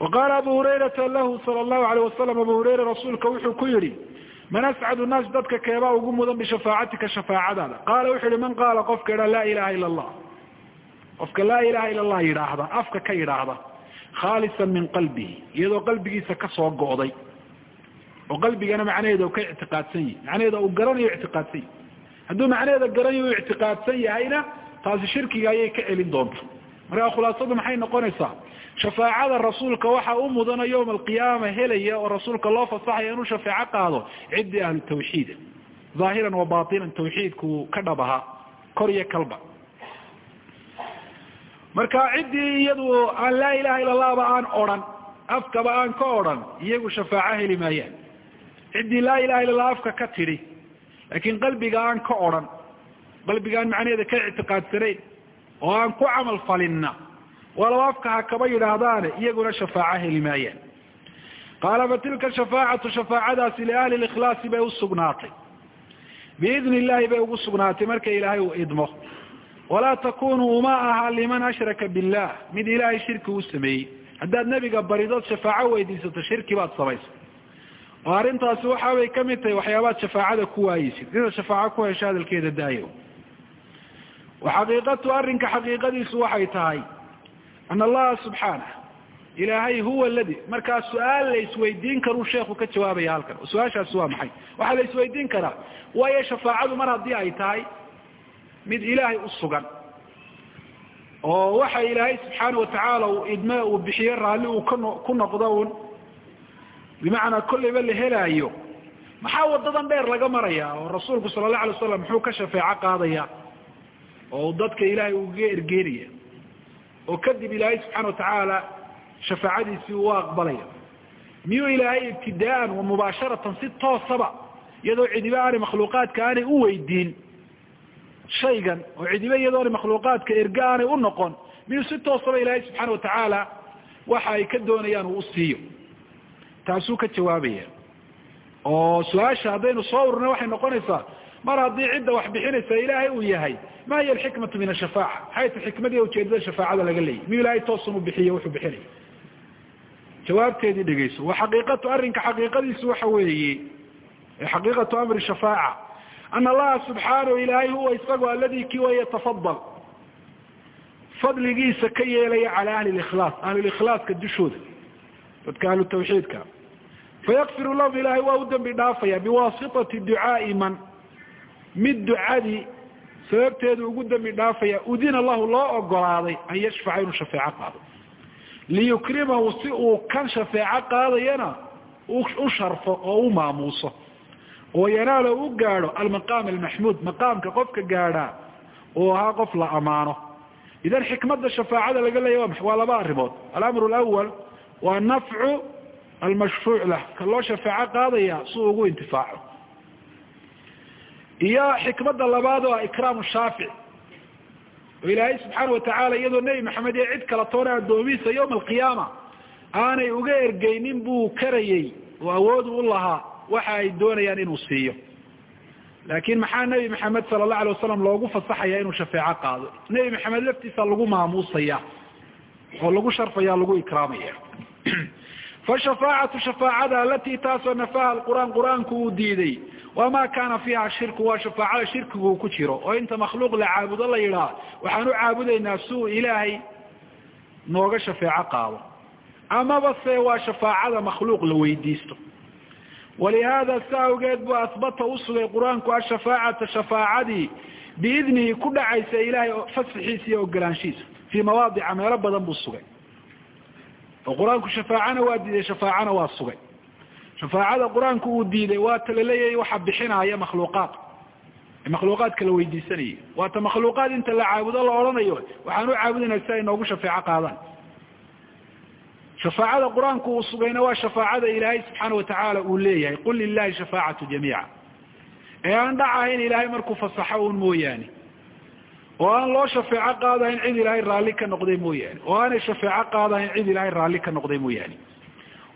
wa qaala abu hurayrata lahu sala allahu alayh wasalam abu hureyra rasuulka wuxuu ku yihi man ascadu naas dadka keebaa ugu mudan bishafaacatika shafaacadaada qaala wuxuu yihi man qaala qofka idha laa ilaha ila allah qofka laa ilaha ila allah yidhaahda afka ka yidhaahda khaalisan min qalbihi iyadoo qalbigiisa ka soo go'day oo qalbigana macnaheeda ka ictiqaadsan yahi macnaheeda uu garanayo ictiqaadsan yahi hadduu macnaheeda garanayo u ictiqaadsan yahayna taasi shirkiga ayay ka celin doonta markaa khulaasadu maxay noqonaysaa shafaacada rasuulka waxa u mudana yowma alqiyaama helaya oo rasuulka loo fasaxaya inuu shafeeco qaado ciddii ahlu tawxiida zaahiran wa batinan tawxiidku ka dhab kor iyo kalba. Marka ciddii iyadu aan laa ilaha illa allahba aan odhan afkaba aan ka odhan iyagu shafaaco heli maayaan. Ciddii laa ilaha illa allah afka ka tidhi laakiin qalbiga aan ka odhan qalbiga macnaheeda ka ictiqaadsanayn oo aan ku camal falinna walow afka ha kaba yidhaahdaane iyaguna shafaaco heli maayaan qaala fa tilka shafaacatu shafaacadaasi liahli likhlaasi bay usugnaatay biidni illahi bay ugu sugnaatay marka ilaahay uu idmo. Walaa takunu uma aha liman ashraka billah mid ilaahay shirki u sameeyey. Haddaad nebiga baridood shafaaco weydiisato shirki baad samaysa. Oo arrintaasi waxaabay ka mid tahay waxyaabaad shafaacada ku waayeysid inaad shafaaco ku hesho hadalkeeda daayo. Wa xaqiiqatu arrinka xaqiiqadiisu waxay tahay ana allaha subxaanah ilaahay huwa aladi markaa su'aal la isweydiin karuu sheekhu ka jawaabaya halkan su'aashaasi waa maxay waxaa la isweydiin karaa waayo shafaacadu mar haddii ay tahay mid ilaahay u sugan oo waxa ilaahay subxaana watacaala uu idme uu bixiyo raalli uu ku noqdo un bimacnaa kolleyba la helaayo maxaa wadadan dheer laga maraya oo rasuulku sala allahu alay waslam muxuu ka shafeeco qaadaya oo dadka ilaahay uga ergeynaya oo kadib ilaahay subxaana watacaala shafaacadiisii uu aqbalaya. Miyuu ilaahay ibtidaaan wa mubaasharatan si toosaba iyadoo cidiba aanay makhluuqaadka aanay u weydiin. Shaygan oo cidiba iyadoona makhluuqaadka erga aanay u noqon miyuu si toosaba ilaahay subxaana watacaala waxa ay ka doonayaan uu usiiyo taasuu ka jawaabaya. Oo su'aasha haddaynu soo ururna waxay noqonaysaa mar haddii cidda wax bixinaysa ilaahay uu yahay ma hiya alxikmatu min ashafaaca maxay ta xikmadiiy ujeedada shafaacada laga leeyay. Miyuu ilaahay toosan u bixiyo wuxuu bixinaya jawaabteedii dhegeyso wa xaqiiqatu arrinka xaqiiqadiisu waxa weeye xaqiiqatu amri shafaaca ana allaha subxaanahu ilaahay huwa isagu aladi ki wa yatafadal fadligiisa ka yeelaya cala ahli likhlaas ahlulkhlaaska dushooda dadka ahlu tawxiidka. Fayakfiru lahum ilaahay waa u dembi dhaafaya biwaasitati ducaai man mid ducadii sababteedu ugu dembi dhaafaya udina lahu loo ogolaaday an yashfaca inuu shafeeco qaado. Liyukrimahu si uu kan shafeeco qaadayana u sharfo oo u maamuuso. Oo yanaalo u gaadho almaqaam almaxmuud maqaamka qofka gaadhaa oo ahaa qof la amaano. Idan xikmada shafaacada laga leeya waa laba arrimood. Alamru lawal waa nafcu almashfuuc lah ka loo shafeeco qaadaya si uu ugu intifaaco iyo xikmada labaad oo ikraamu shaafic oo ilaahay subxaana watacaala iyadoo nebi maxamed iyo cid kala toona addoomihiisa yowma alqiyaama aanay uga ergeynin buu karayey oo awood u lahaa waxa ay doonayaan inuu siiyo. Laakiin maxaa nebi maxamed sala allahu alay wasalam loogu fasaxaya inuu shafeeco qaado? Nebi maxamed laftiisa lagu maamuusaya oo lagu sharfaya lagu ikraamaya fashafaacatu shafaacada alatii taasoo nafaha alqur'aan qur'aanku uu diiday wamaa kaana fiiha shirku waa shafaacada shirkigu uu ku jiro oo inta makhluuq la caabudo la yidhaah waxaan u caabudaynaa si ilaahay nooga shafeeco qaado amaba se waa shafaacada makhluuq la weydiisto walihaada si awgeed buu asbata usugay qur'aanku ashafaacata shafaacadii biidnihi ku dhacaysa ilaahay fasaxiisa iyo ogolaanshiisa fii mawaadica meelo badan buu sugay oo qur'aanku shafaacana waa diiday shafaacana waa sugay. Shafaacada qur'aanku uu diiday waa ta la leeyahay waxa bixinaya makhluuqaad. Makhluuqaadka la weydiisanayay. Waata makhluuqaad inta la caabudo la odhanayo waxaan u caabudayna si ay noogu shafeeco qaadaan. Shafaacada qur'aanku uu sugayna waa shafaacada ilaahay subxaana watacaala uu leeyahay. Qul lilahi shafaacatu jamiica. Ee aan dhacahayn ilaahay markuu fasaxo un mooyaane oo aan loo shafeeco qaadahayn cid ilaahay raalli ka noqday mooyaane. Oo aanay shafeeco qaadahayn cid ilaahay raalli ka noqday mooyaane.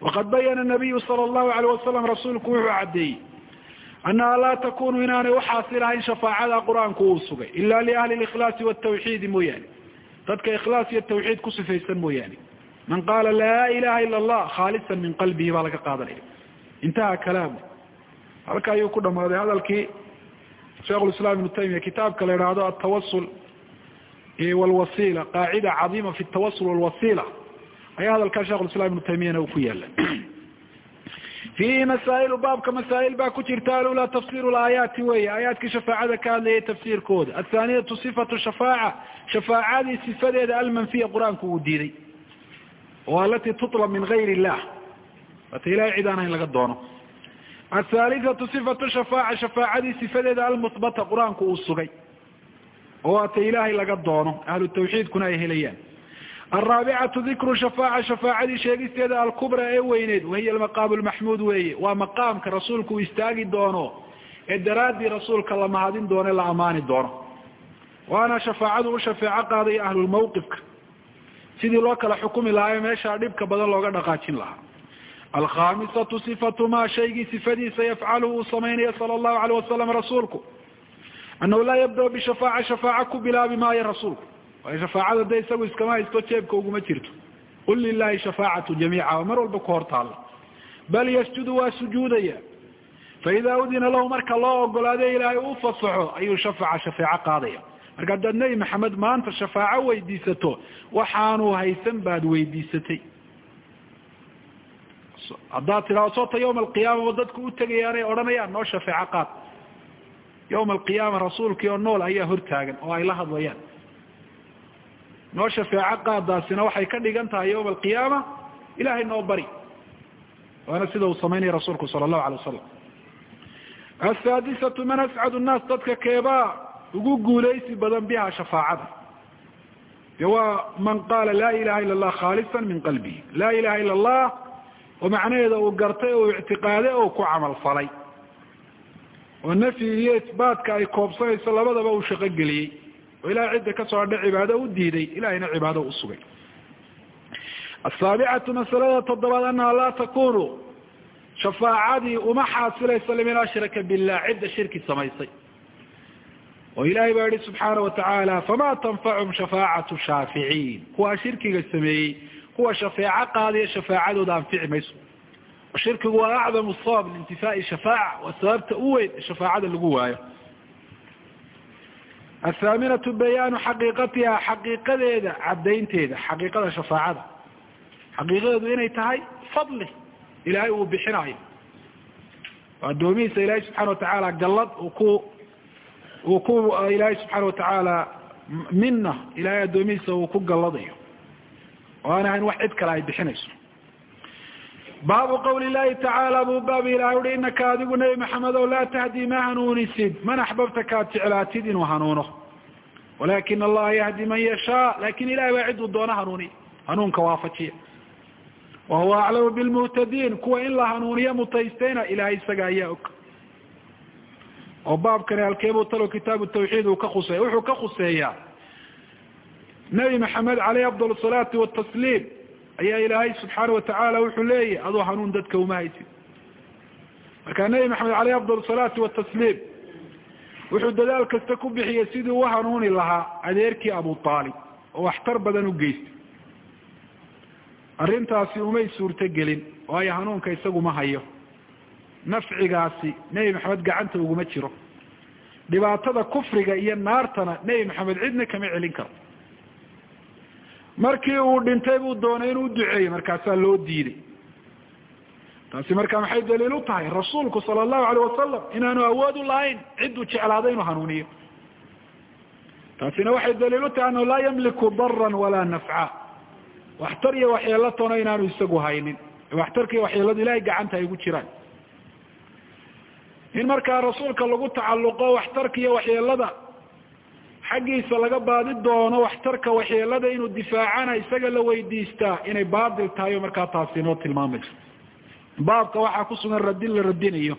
Waqad bayana nabiyu sala allahu alayh wasalam rasuulku wuxuu caddeeyey annaha laa takunu inaanay uxaasilahayn shafaacada qur'aanku uu sugay ila liahli likhlaasi watawxiidi mooyaane. Dadka ikhlaas iyo tawxiid ku sifaysan mooyaane. Man qaala laa ilaha ila allah khaalisan min qalbihi baa laga qaadanaya. Intaha kalaamu halka ayuu ku dhamaaday hadalkii sheikhulislaam ibnu taymiya kitaabka la idhaahdo atawasul walwasila qaacida cadiima fi tawasul walwasila ayaa hadalkaa shekhulislam ibnu taymiyana uu ku yaalla fiihi masaa'ilu baabka masaa'il baa ku jirta alula tafsiru laayaati weeye. Aayaadkii shafaacada ka hadlayay tafsiirkooda. Athaaniyatu sifatu shafaaca shafaacadii sifadeeda almanfiya qur'aanku uu diiday. Oo alati tutlab min gayr illah waata ilahay cid aan laga doono athaalithatu sifatu shafaaca shafaacadii sifadeeda almuhbata qur'aanku uu sugay. oo waata ilaahay laga doono ahlu tawxiidkuna ay helayaan alraabicatu dikru shafaaca shafaacadii sheegisteeda alkubra ee weyneed wahiya almaqaamu lmaxmuud weeye waa maqaamka rasuulku uu istaagi doono ee daraaddii rasuulka la mahadin doono la amaani doono waana shafaacadu u shafeeco qaadaya ahlulmawqifka sidii loo kala xukumi lahaa ee meeshaa dhibka badan looga dhaqaajin lahaa alkhamisatu sifatu maa shaygii sifadiisa yafcalu uu samaynayo sala allahu alayh wasalam rasuulku annahu laa yabda bishafaaca shafaaca ku bilaabi maayo rasuulku waayo shafaacada de isagu iskama haysto jeebka uguma jirto qul lilahi shafaacatu jamiica mar walba ku hor bal yasjudu waa sujuudaya faida udina lahu marka loo ogolaade ilaahay uu fasaxo ayuu shafaca shafeeco qaadaya marka haddaad nebi maxamed maanta shafaaco weydiisato waxaanu haysan baad weydiisatay haddaad tidhahdo soota yawma alqiyaamaba dadku u tegayaanay odhanayaan noo shafeeco qaad. Yawma alqiyaama rasuulkii oo nool ayaa hortaagan oo ay la hadlayaan. Noo shafeeco qaadaasina waxay ka dhigan tahay yawma alqiyaama ilahay noo bari. Waana sida uu samaynaya rasuulku sala allahu alay wasalam asaadisatu man ascadu nnaas dadka keebaa ugu guulaysi badan biha shafaacada. De waa man qaala laa ilaha ila allah khaalisa min qalbihi. Laa ilaha ila allah oo macnaheeda uu gartay oo ictiqaaday oo ku camal falay. oo nafyi iyo isbaatka ay koobsanayso labadaba uu shaqo geliyey. oo ilahay cidda ka soo hadha cibaado u diiday ilahayna cibaado usugay asaabicatu masalada toddobaad anaha laa takunu shafaacadii uma xaasilayso liman ashraka billah cidda shirki samaysay oo ilahay baa yihi subxaana watacaala fama tanfachum shafaacatu shaaficiin. Kuwaa shirkiga sameeyey kuwa shafeeco qaadaya shafaacadooda anfici mayso. Shirkigu waa acdamu sabab liintifaai shafaaca waa sababta u weyn shafaacada lagu waayo. Athaaminatu bayaanu xaqiiqatiha xaqiiqadeeda cadaynteeda xaqiiqada shafaacada. Xaqiiqadeedu inay tahay fadli ilaahay uu bixinayo. Addoomihiisa ilaahay subxana watacaala gallad ku uu ku ilaahay subxaana watacaala mina ilaahay addoomihiisa uu ku galladayo oo aan ahayn wax cid kale ay bixinayso. Baabu qawli llahi tacaala buu baab ilahay uhi inaka adigu nebi maxamed ow laa tahdi ma hanuunisid man axbabta kaad jeclaatid inuu hanuuno. Walakin allaha yahdi man yashaa laakiin ilahay baa ciduu doona hanuuniya hanuunka waafajiya. Wa huwa aclamu bilmuhtadiin kuwa in la hanuuniyo mutaystayna ilahay isaga ayaa og. Oo baabkani halkeebuu talo kitaabu tawxiid uu ka khuseeya wuxuu ka khuseeyaa nebi maxamed caleyh afdal asalaati watasliim ayaa ilaahay subxaana watacaala wuxuu leeyahy aduu hanuun dadka uma haysid. Marka nebi maxamed caleyh afdal asalaati watasliim wuxuu dadaal kasta ku bixiyey sidii u hanuuni lahaa adeerkii abu aalib oo waxtar badan u geystay. Arrintaasi umay suurto gelin waayo hanuunka isagu ma hayo. Nafcigaasi nebi maxamed gacanta uguma jiro. Dhibaatada kufriga iyo naartana nebi maxamed cidna kama celin karo markii uu dhintay buu doonay inuu duceeyo markaasaa loo diiday. Taasi marka maxay daliil u tahay? Rasuulku sala allahu alayh wasalam inaanu awood u lahayn cidduu jeclaado inuu hanuuniyo. Taasina waxay daliil u tahay anahu laa yamliku daran walaa nafca. Waxtar iyo waxyeelo toona inaanu isagu haynin. Waxtarka iyo waxyeeladu ilahay gacanta ay ugu jiraan. In markaa rasuulka lagu tacalluqo waxtarka iyo waxyeelada xaggiisa laga baadi doono waxtarka waxyeelada inuu difaacana isaga la weydiistaa inay baatil tahay markaa taasi inoo tilmaamayso. Baabka waxaa ku sugan radin la radinayo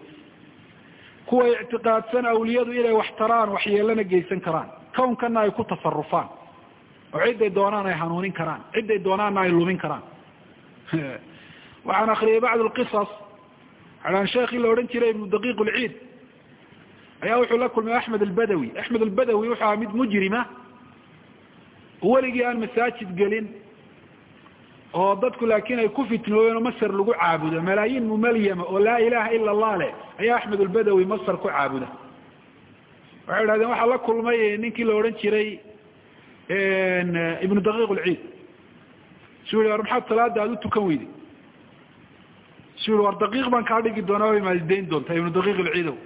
kuwa ictiqaadsan awliyadu inay wax taraan waxyeelana geysan karaan. Kawnkana ay ku tasarufaan oo ciday doonaan ay hanuunin karaan. Ciday doonaanna ay lumin karaan. Waxaan akriyay bacd lqisas aan sheekii la odhan jiray ibnu daqiiq lciid ayaa wuxuu la kulmay axmed albadawi. Axmed albadawi wuxuu ahaa mid mujrima. Weligii aan masaajid gelin oo dadku laakiin ay ku fitnoobeen oo masar lagu caabudo malaayiin mumalyama oo laa ilaha ila allah leh ayaa axmed albadawi masar ku caabuda. Waxay idhahdeen waxaa la kulmay ninkii la odhan jiray ibnu daqiiq lciid su i war maxaad salaada aad u tukan weyday su i war daqiiq baan kaa dhigi doonaa way maasdayn doontaa ibnu daqiiq lciidow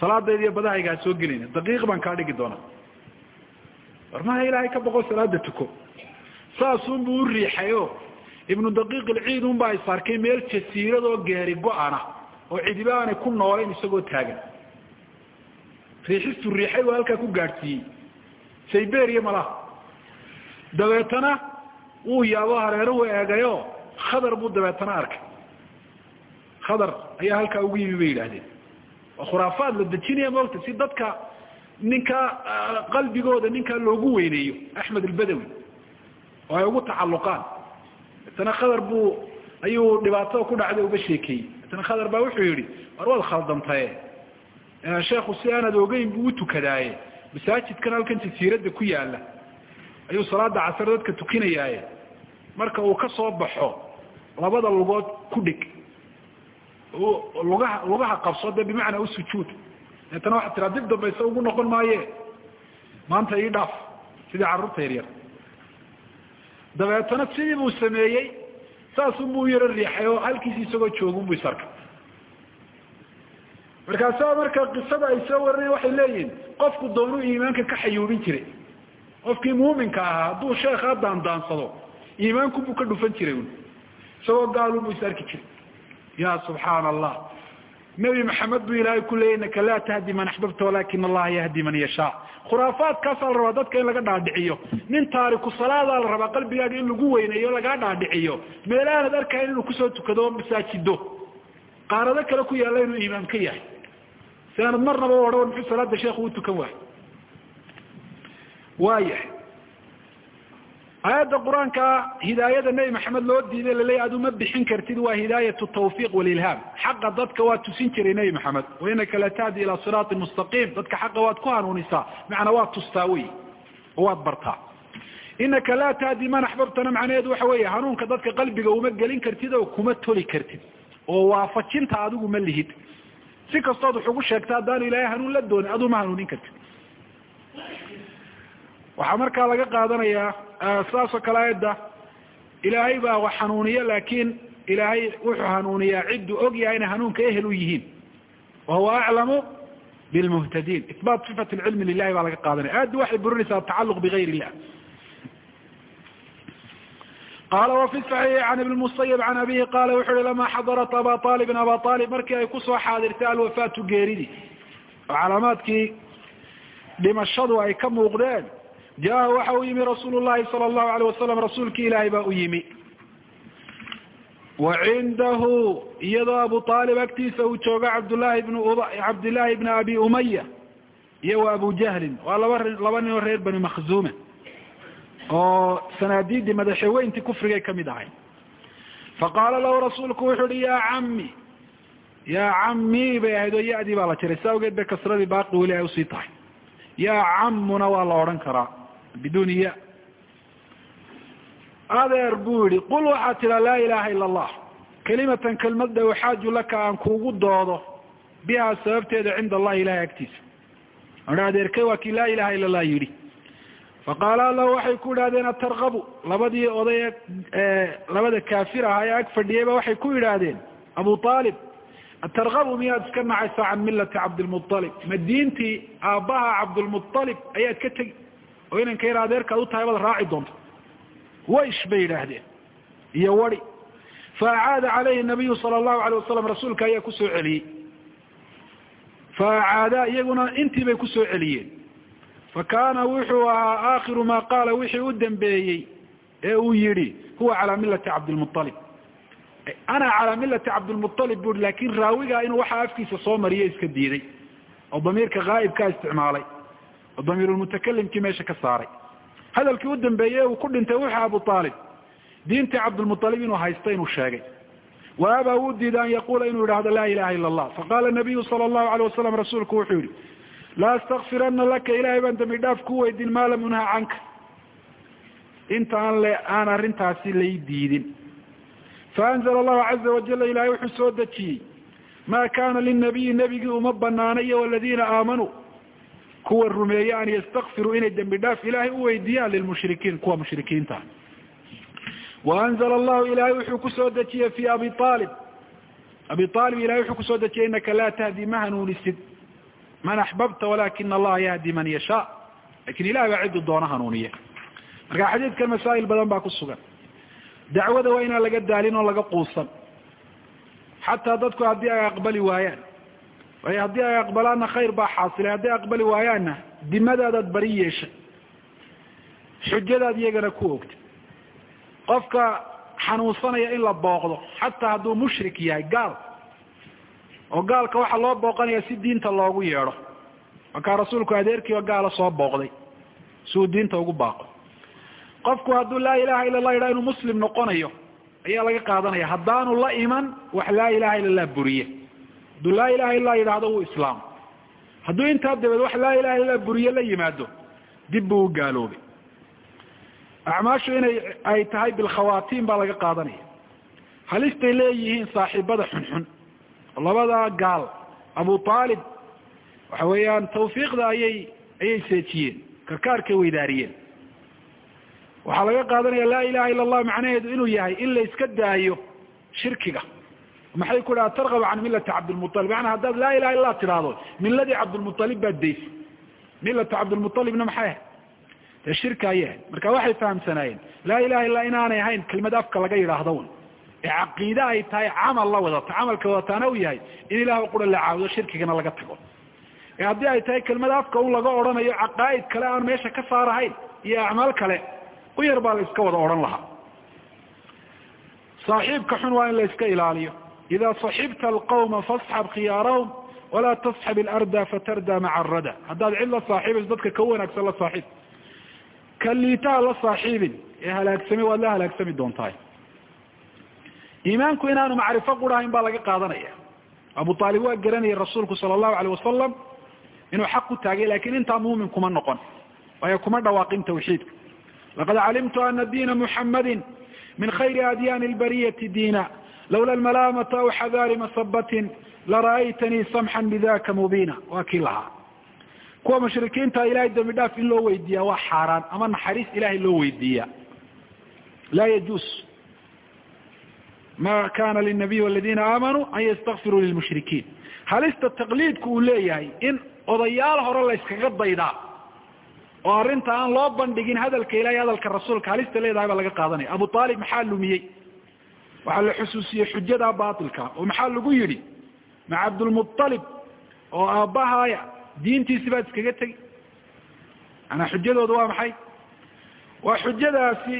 salaadayda iyo badahaygaa soo gelayna daqiiq baan kaa dhigi doonaa. War maha ilaahay ka boqo salaada tuko. Saasun buu u riixay o ibnu daqiiq ilciid un baa is arkay meel jasiiradoo geeri go-ana oo cidiba aanay ku noolayn isagoo taagan. Riixistu riixay waa halkaa ku gaadhsiiyey. Sayberia malaha. Dabeetana wuu yaabo hareeruhu eegayo khadar buu dabeetana arkay. Khadar ayaa halkaa ugu yimi bay yidhaahdeen waa khuraafaad la dejinaya moogta si dadka ninkaa qalbigooda ninkaa loogu weyneeyo. Axmed albadawi. Oo ay ugu tacalluqaan. Deetana khadar buu ayuu dhibaatada ku dhacday uga sheekeeyey. Deetana khadar baa wuxuu yihi war waad khaldantaye sheekhu si aanad ogeyn buu utukadaaye masaajidkan halkan jasiiradda ku yaalla ayuu salaada casar dadka tukinayaaye. Marka uu ka soo baxo labada lugood ku dhig lugaha lugaha qabso dee bimacnaa usujuud deetana waxaa tiraa dib dambayse ugu noqon maaye maanta ii dhaaf sidii carruurta yaryar dabeetana sidii buu sameeyey saasunbuu yaro riixay oo halkiisi isagoo joogunbu isarkay markaasaa marka qisada ay soo warinayan waxay leeyihiin qofku doonuu iimaanka ka xayuubin jiray. Qofkii muuminka ahaa hadduu sheekhaa daandaansado iimaankunbuu ka dhufan jiray un isagoo gaalunbuu is arki jiray ya subxaana allah nebi maxamed buu ilaahay ku leeyay inaka laa tahdi man axbabta walakina allaha yahdi man yashaa khuraafaadkaasaa la rabaa dadka in laga dhaadhiciyo. Nin taariku salaadaa la rabaa qalbigaaga in lagu weyneeyo lagaa dhaadhiciyo. Meel aanad arkayn inuu ku soo tukado masaajido qaarado kale ku yaalla inuu imaam ka yahay. Si aanad marnaba o odhan muxuu salaada sheekhu u tukan waayo waayahay aayadda qur'aanka hidaayada nebi maxamed loo diiday laleeya ad uma bixin kartid waa hidaayat tawfiiq walilhaam xaqa dadka waa tusin jiray nebi maxamed. Wa inaka la tahdi ilaa siraatin mustaqiim. Dadka xaqa waad ku hanuunisaa macnaa waad tustaa wey oo waad bartaa. Inaka laa tahdi man axbabtana macnaheedu waxa weeye hanuunka dadka qalbiga uma gelin kartid oo kuma toli kartid oo waafajinta adigu ma lihid. Si kastood wax sheegta haddaanu ilaahay hanuun la doonin aduu ma hanuunin kartid waxaa markaa laga qaadanayaa sidaasoo kale ayadda ilaahay baa wax hanuuniya laakiin ilaahay wuxuu hanuuniyaa cidduu og yahay inay hanuunka ehel u yihiin. Wahuwa aclamu bilmuhtadiin. Ihbaat sifat lcilmi lilahi baa laga qaadanaya. Aaddi waxay burinaysaa atacaluq bigayr illah qala wafi صaxiixi can ibn musayib can abihi qala wuxu uhi lama xadarat aba alibin aba alib markii ay ku soo xaadirtay alwafaatu geeridii oo calaamaadkii dhimashadu ay ka muuqdeen jaa waxa u yimi rasuul llahi sala allahu alayh wasalam rasuulki ilaahay baa u yimi wa cindahu iyadoo abu aalib agtiisa uu joogo cabdlahi bn cabdillaahi bni abi umaya iyo wa abu jahlin waa laba laba nin oo reer bani makhzuuma oo sanaadiidii madaxweyntii kufrigay ka mid ahay faqaala lahu rasuulku wuxu uhi ya cami ya cami bay ahayd oo ya-dii baa la jiray saa awgeed bay kasradii baaqi weli ay u sii tahay ya camuna waa la odhan karaa biduni ya adeer buu yihi qul waxaad tiraa laa ilaha ila allah kelimatan kelmad dha uxaaju laka aan kuugu doodo bihaa sababteeda cinda allahi ilahay agtiisa a adeerkay waa kii laa ilaha ila allah yidhi faqaala lahu waxay ku idhahdeen atarkabu labadii oday labada kaafir aha ee ag fadhiyayba waxay ku yidhaahdeen abu aalib atarkabu miyaad iska nacaysaa can millati cabdilmualib ma diintii aabbaha cabdulmualib ayaad ka tegi oo inanka yar adeerkaad u tahay baad raaci doonto. Waysh bay yidhaahdeen. Iyo wadi. Fa acaada calayhi nabiyu sala allahu alayh wasalam rasuulka ayaa ku soo celiyey. Fa acaada iyaguna intii bay ku soo celiyeen. Fakana wuxuu ahaa aakhiru ma qaala wixii u dambeeyey ee uu yihi huwa calaa milati cabdilmualib ana calaa milati cabdilmualib bui laakin raawigaa inuu waxa afkiisa soo mariyo iska diiday. Oo damiirka ghaa'ibkaa isticmaalay oo damiirulmutakalimkii meesha ka saaray. Hadalkii u dambeeyey uu ku dhintay wuxuu abu aalib diintii cabdilmualib inuu haysta inuu sheegay. Wa abaa wuu diiday an yaquula inuu yidhahdo laa ilaha ila allah faqala nabiyu sala allahu alayh wasalam rasuulku wuxuu yihi la astakfirana laka ilahay baan dambi dhaaf ku weydin maa lam unha canka. Inta aan le aan arrintaasi lay diidin. Faanzla allahu caza wajala ilahay wuxuu soo dejiyey ma kana linabiyi nebigii uma banaana iyo waladiina aamanuu kuwa rumeeye an yastakfiruu inay dembi dhaaf ilahay u weydiiyaan lilmushrikiin kuwa mushrikiinta. Waanzla allahu ilahay wuxuu ku soo dejiyey fi abi aalib abi aalib ilahay wuxuu ku soo dejiyey inaka laa tahdi ma hanuunisid man axbabta walakina allaha yahdi man yashaa laakiin ilahi baa ciddu doona hanuuniye marka xadiidkan masaa'il badan baa ku sugan. Dacwada waa inaan laga daalin oo laga quusan. Xataa dadku haddii ay aqbali waayaan waayo haddii ay aqbalaanna khayr baa xaasilay hadday aqbali waayaanna dimadaadaad bari yeeshay xujadaad iyagana ku ogtay qofka xanuunsanaya in la booqdo xataa hadduu mushrik yahay gaal. Oo gaalka waxaa loo booqanaya si diinta loogu yeedho. Markaa rasuulku adeerkiiba gaala soo booqday si uu diinta ugu baaqo. Qofku hadduu laa ilaha illa allah yidhaha inuu muslim noqonayo ayaa laga qaadanaya haddaanu la iman wax laa ilaha illa allah buriye hadduu laa ilaha illa yidhahdo wuu islaamo hadduu intaa dabeed wax laa ilaha illa buriye la yimaado dib buu u gaaloobay. Acmaashu inay ay tahay bilkhawaatiin baa laga qaadanaya. Halistay leeyihiin saaxiibada xunxun. Labada gaal abu aalib waxa weeyaan tawfiiqda ayay ayay seejiyeen karkaarkay weydaariyeen. Waxaa laga qaadanaya laa ilaha illa allah macnaheedu inuu yahay in la iska daayo shirkiga maxay ku dhaha targab can millati cabdilmualib maanaa haddaad laa ilaha illa tidhaahdo miladii cabdilmualib baad daysay millatu cabdilmualibna maxay ahayd? Dee shirka ayay marka waxay fahamsanaayeen laa ilaha illa inaanay ahayn kelimad afka laga yidhaahdo un ee caqiide ay tahay camal la wadato camalka wadataana u yahay in ilaah qura la caabudo shirkigana laga tago. Ee haddii ay tahay kelimad afka un laga odhanayo caqaa'id kale aan meesha ka saarahayn iyo acmaal kale u yar baa la iska wada odhan lahaa. Saaxiibka xun waa in la iska ilaaliyo ida صaxibta alqawma faasxab khiyaarahum walaa tasxab ilarda fatarda maca arada haddaad cid la saaxiibayso dadka ka wanaagsan la saaxiib ka liitaha la saaxiibin ee halaagsame waad la halaagsami doontahay iimaanku inaanu macrifo qurahayn baa laga qaadanaya abu aalib waa garanayay rasuulku sala allahu alayh wasalam inuu xaq ku taagay laakiin intaa muumin kuma noqon waayo kuma dhawaaqin tawxiidka laqad calimtu ana diina muxamadin min khayri adyaani lbariyati diina lawla almalaamata aw xadaari masabatin lara'aytanii samxan bidaka mubiina waa kii lahaa kuwa mushrikiinta ilahay dambi dhaaf in loo weydiiya waa xaaraan ama naxariis ilahay loo weydiiya laa yajuus ma kana linabiy waladina aamanuu an yastakfiruu lilmushrikiin halista taqliidku uu leeyahay in odayaal hore la yskaga daydaa oo arrinta aan loo bandhigin hadalka ilahay hadalka rasuulka halista leedahay baa waxaa la xusuusiyey xujada baatilka oo maxaa lagu yidhi? Ma cabdulmualib oo aabbahaaya diintiisi baad iskaga tegi. Manaa xujadooda waa maxay? Waa xujadaasi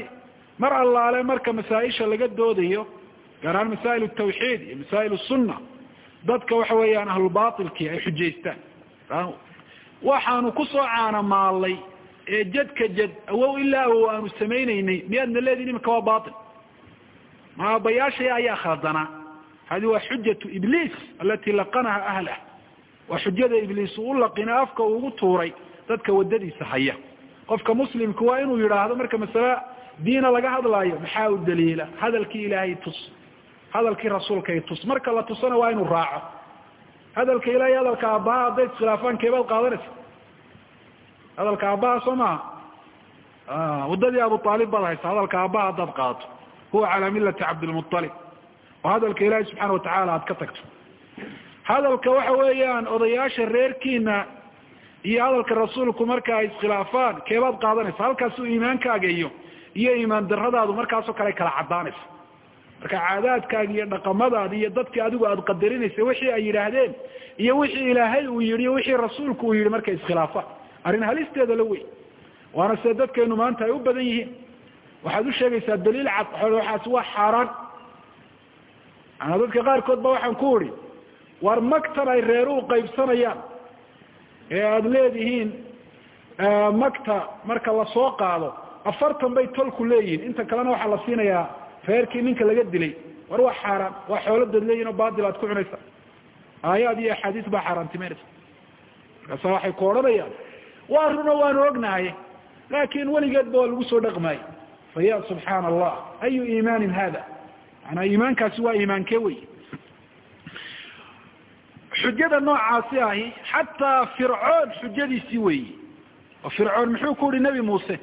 mar allaale marka masaa-isha laga doodayo gaar ahaan masaa'il tawxiid iyo masaa'il sunna dadka waxa weeyaan ahlulbailkii ay xujaystaan. Waxaanu ku soo caanamaalay ee jadka jad awow ilaa awow aanu samaynaynay miyaadna leedihin imika waa bail ma aabayaashaya ayaa khaldanaa hadi waa xujatu ibliis alati laqanaha ahlah waa xujada ibliis uu u laqina afka uu ugu tuuray dadka wadadiisa haya. Qofka muslimka waa inuu yidhaahdo marka masale diina laga hadlaayo maxaa u daliila? Hadalkii ilaahay tus. Hadalkii rasuulkay tus. Marka la tusana waa inuu raaco. Hadalka ilahay hadalka aabbaha hadday iskhilaafaan keebaad qaadanaysa hadalka aabbaha soo maha waddadii abu aalib baad haysa hadalka aabbaha haddaad qaadato huwa calaa millati cabdilmualib oo hadalka ilaahay subxaana watacaala aad ka tagto. Hadalka waxa weeyaan odayaasha reerkiina iyo hadalka rasuulku marka ay iskhilaafaan keebaad qaadanaysa halkaasuu iimaankaaga iyo iyo iimaan daradaadu markaasoo kale kala caddaanaysa. Marka caadaadkaaga iyo dhaqamadaada iyo dadkii adigu aada qadarinaysa wixii ay yidhaahdeen iyo wixii ilaahay uu yidhi iyo wixii rasuulku uu yidhi markay iskhilaafaan. Arrin halisteeda la wey. Waana sida dadkeenu maanta ay u badan yihiin waxaad u sheegaysaa daliil cad waxaasi waa xaaraan. Manaa dadka qaarkood ba waxaan ku idhi war magtan ay reeruhu qaybsanayaan. Ee aada leedihiin magta marka la soo qaado afartan bay tolku leeyihiin. Inta kalena waxaa la siinayaa reerkii ninka laga dilay. War waa xaaraan waa xooladood leeyihiin oo batil aad ku cunaysa aayaad iyo axaadiis baa xaaraantimeynaysa markaasa waxay ku odhanayaan waa runo waanu ognahay laakin weligeedba waa lagu soo dhaqmaayey fa ya subxaana allah ayu iimaanin hada manaa iimaankaasi waa iimaankee wey xujada noocaasi ahi xataa fircoon xujadiisii weyi oo fircoon muxuu ku uhi nebi muuse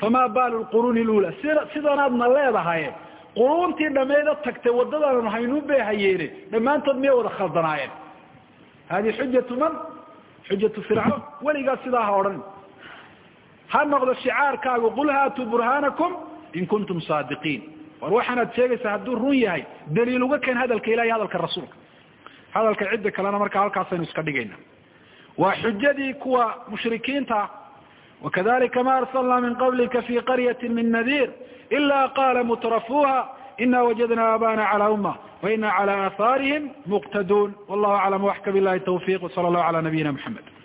famaa baalu lquruuni lula sida sidanaadna leedahaye quruuntii dhameeda tagtay waddadaanu haynuu beehayeene dhammaantood miyay wada khaldanaayeen hadi xujatu man xujatu fircoon weligaas sidaa ha odhan ha noqdo shicaarkaagu qul haatuu burhaanakum in kuntum saadiqiin. War waxaanaad sheegaysaa hadduu run yahay daliil uga keen hadalka ilahi hadalka rasuulka. Hadalka cidda kalena markaa halkaasaynu iska dhigayna. Waa xujadii kuwa mushrikiinta wakadalika ma arsalna min qablika fi qaryati min nadiir ila qala mutrafuuha ina wajadna abana cala uma waina cala aahaarihim muqtaduun. Wallahu aclam waxka bilahi tawfiq wsala allahu cala nabiyina mxamed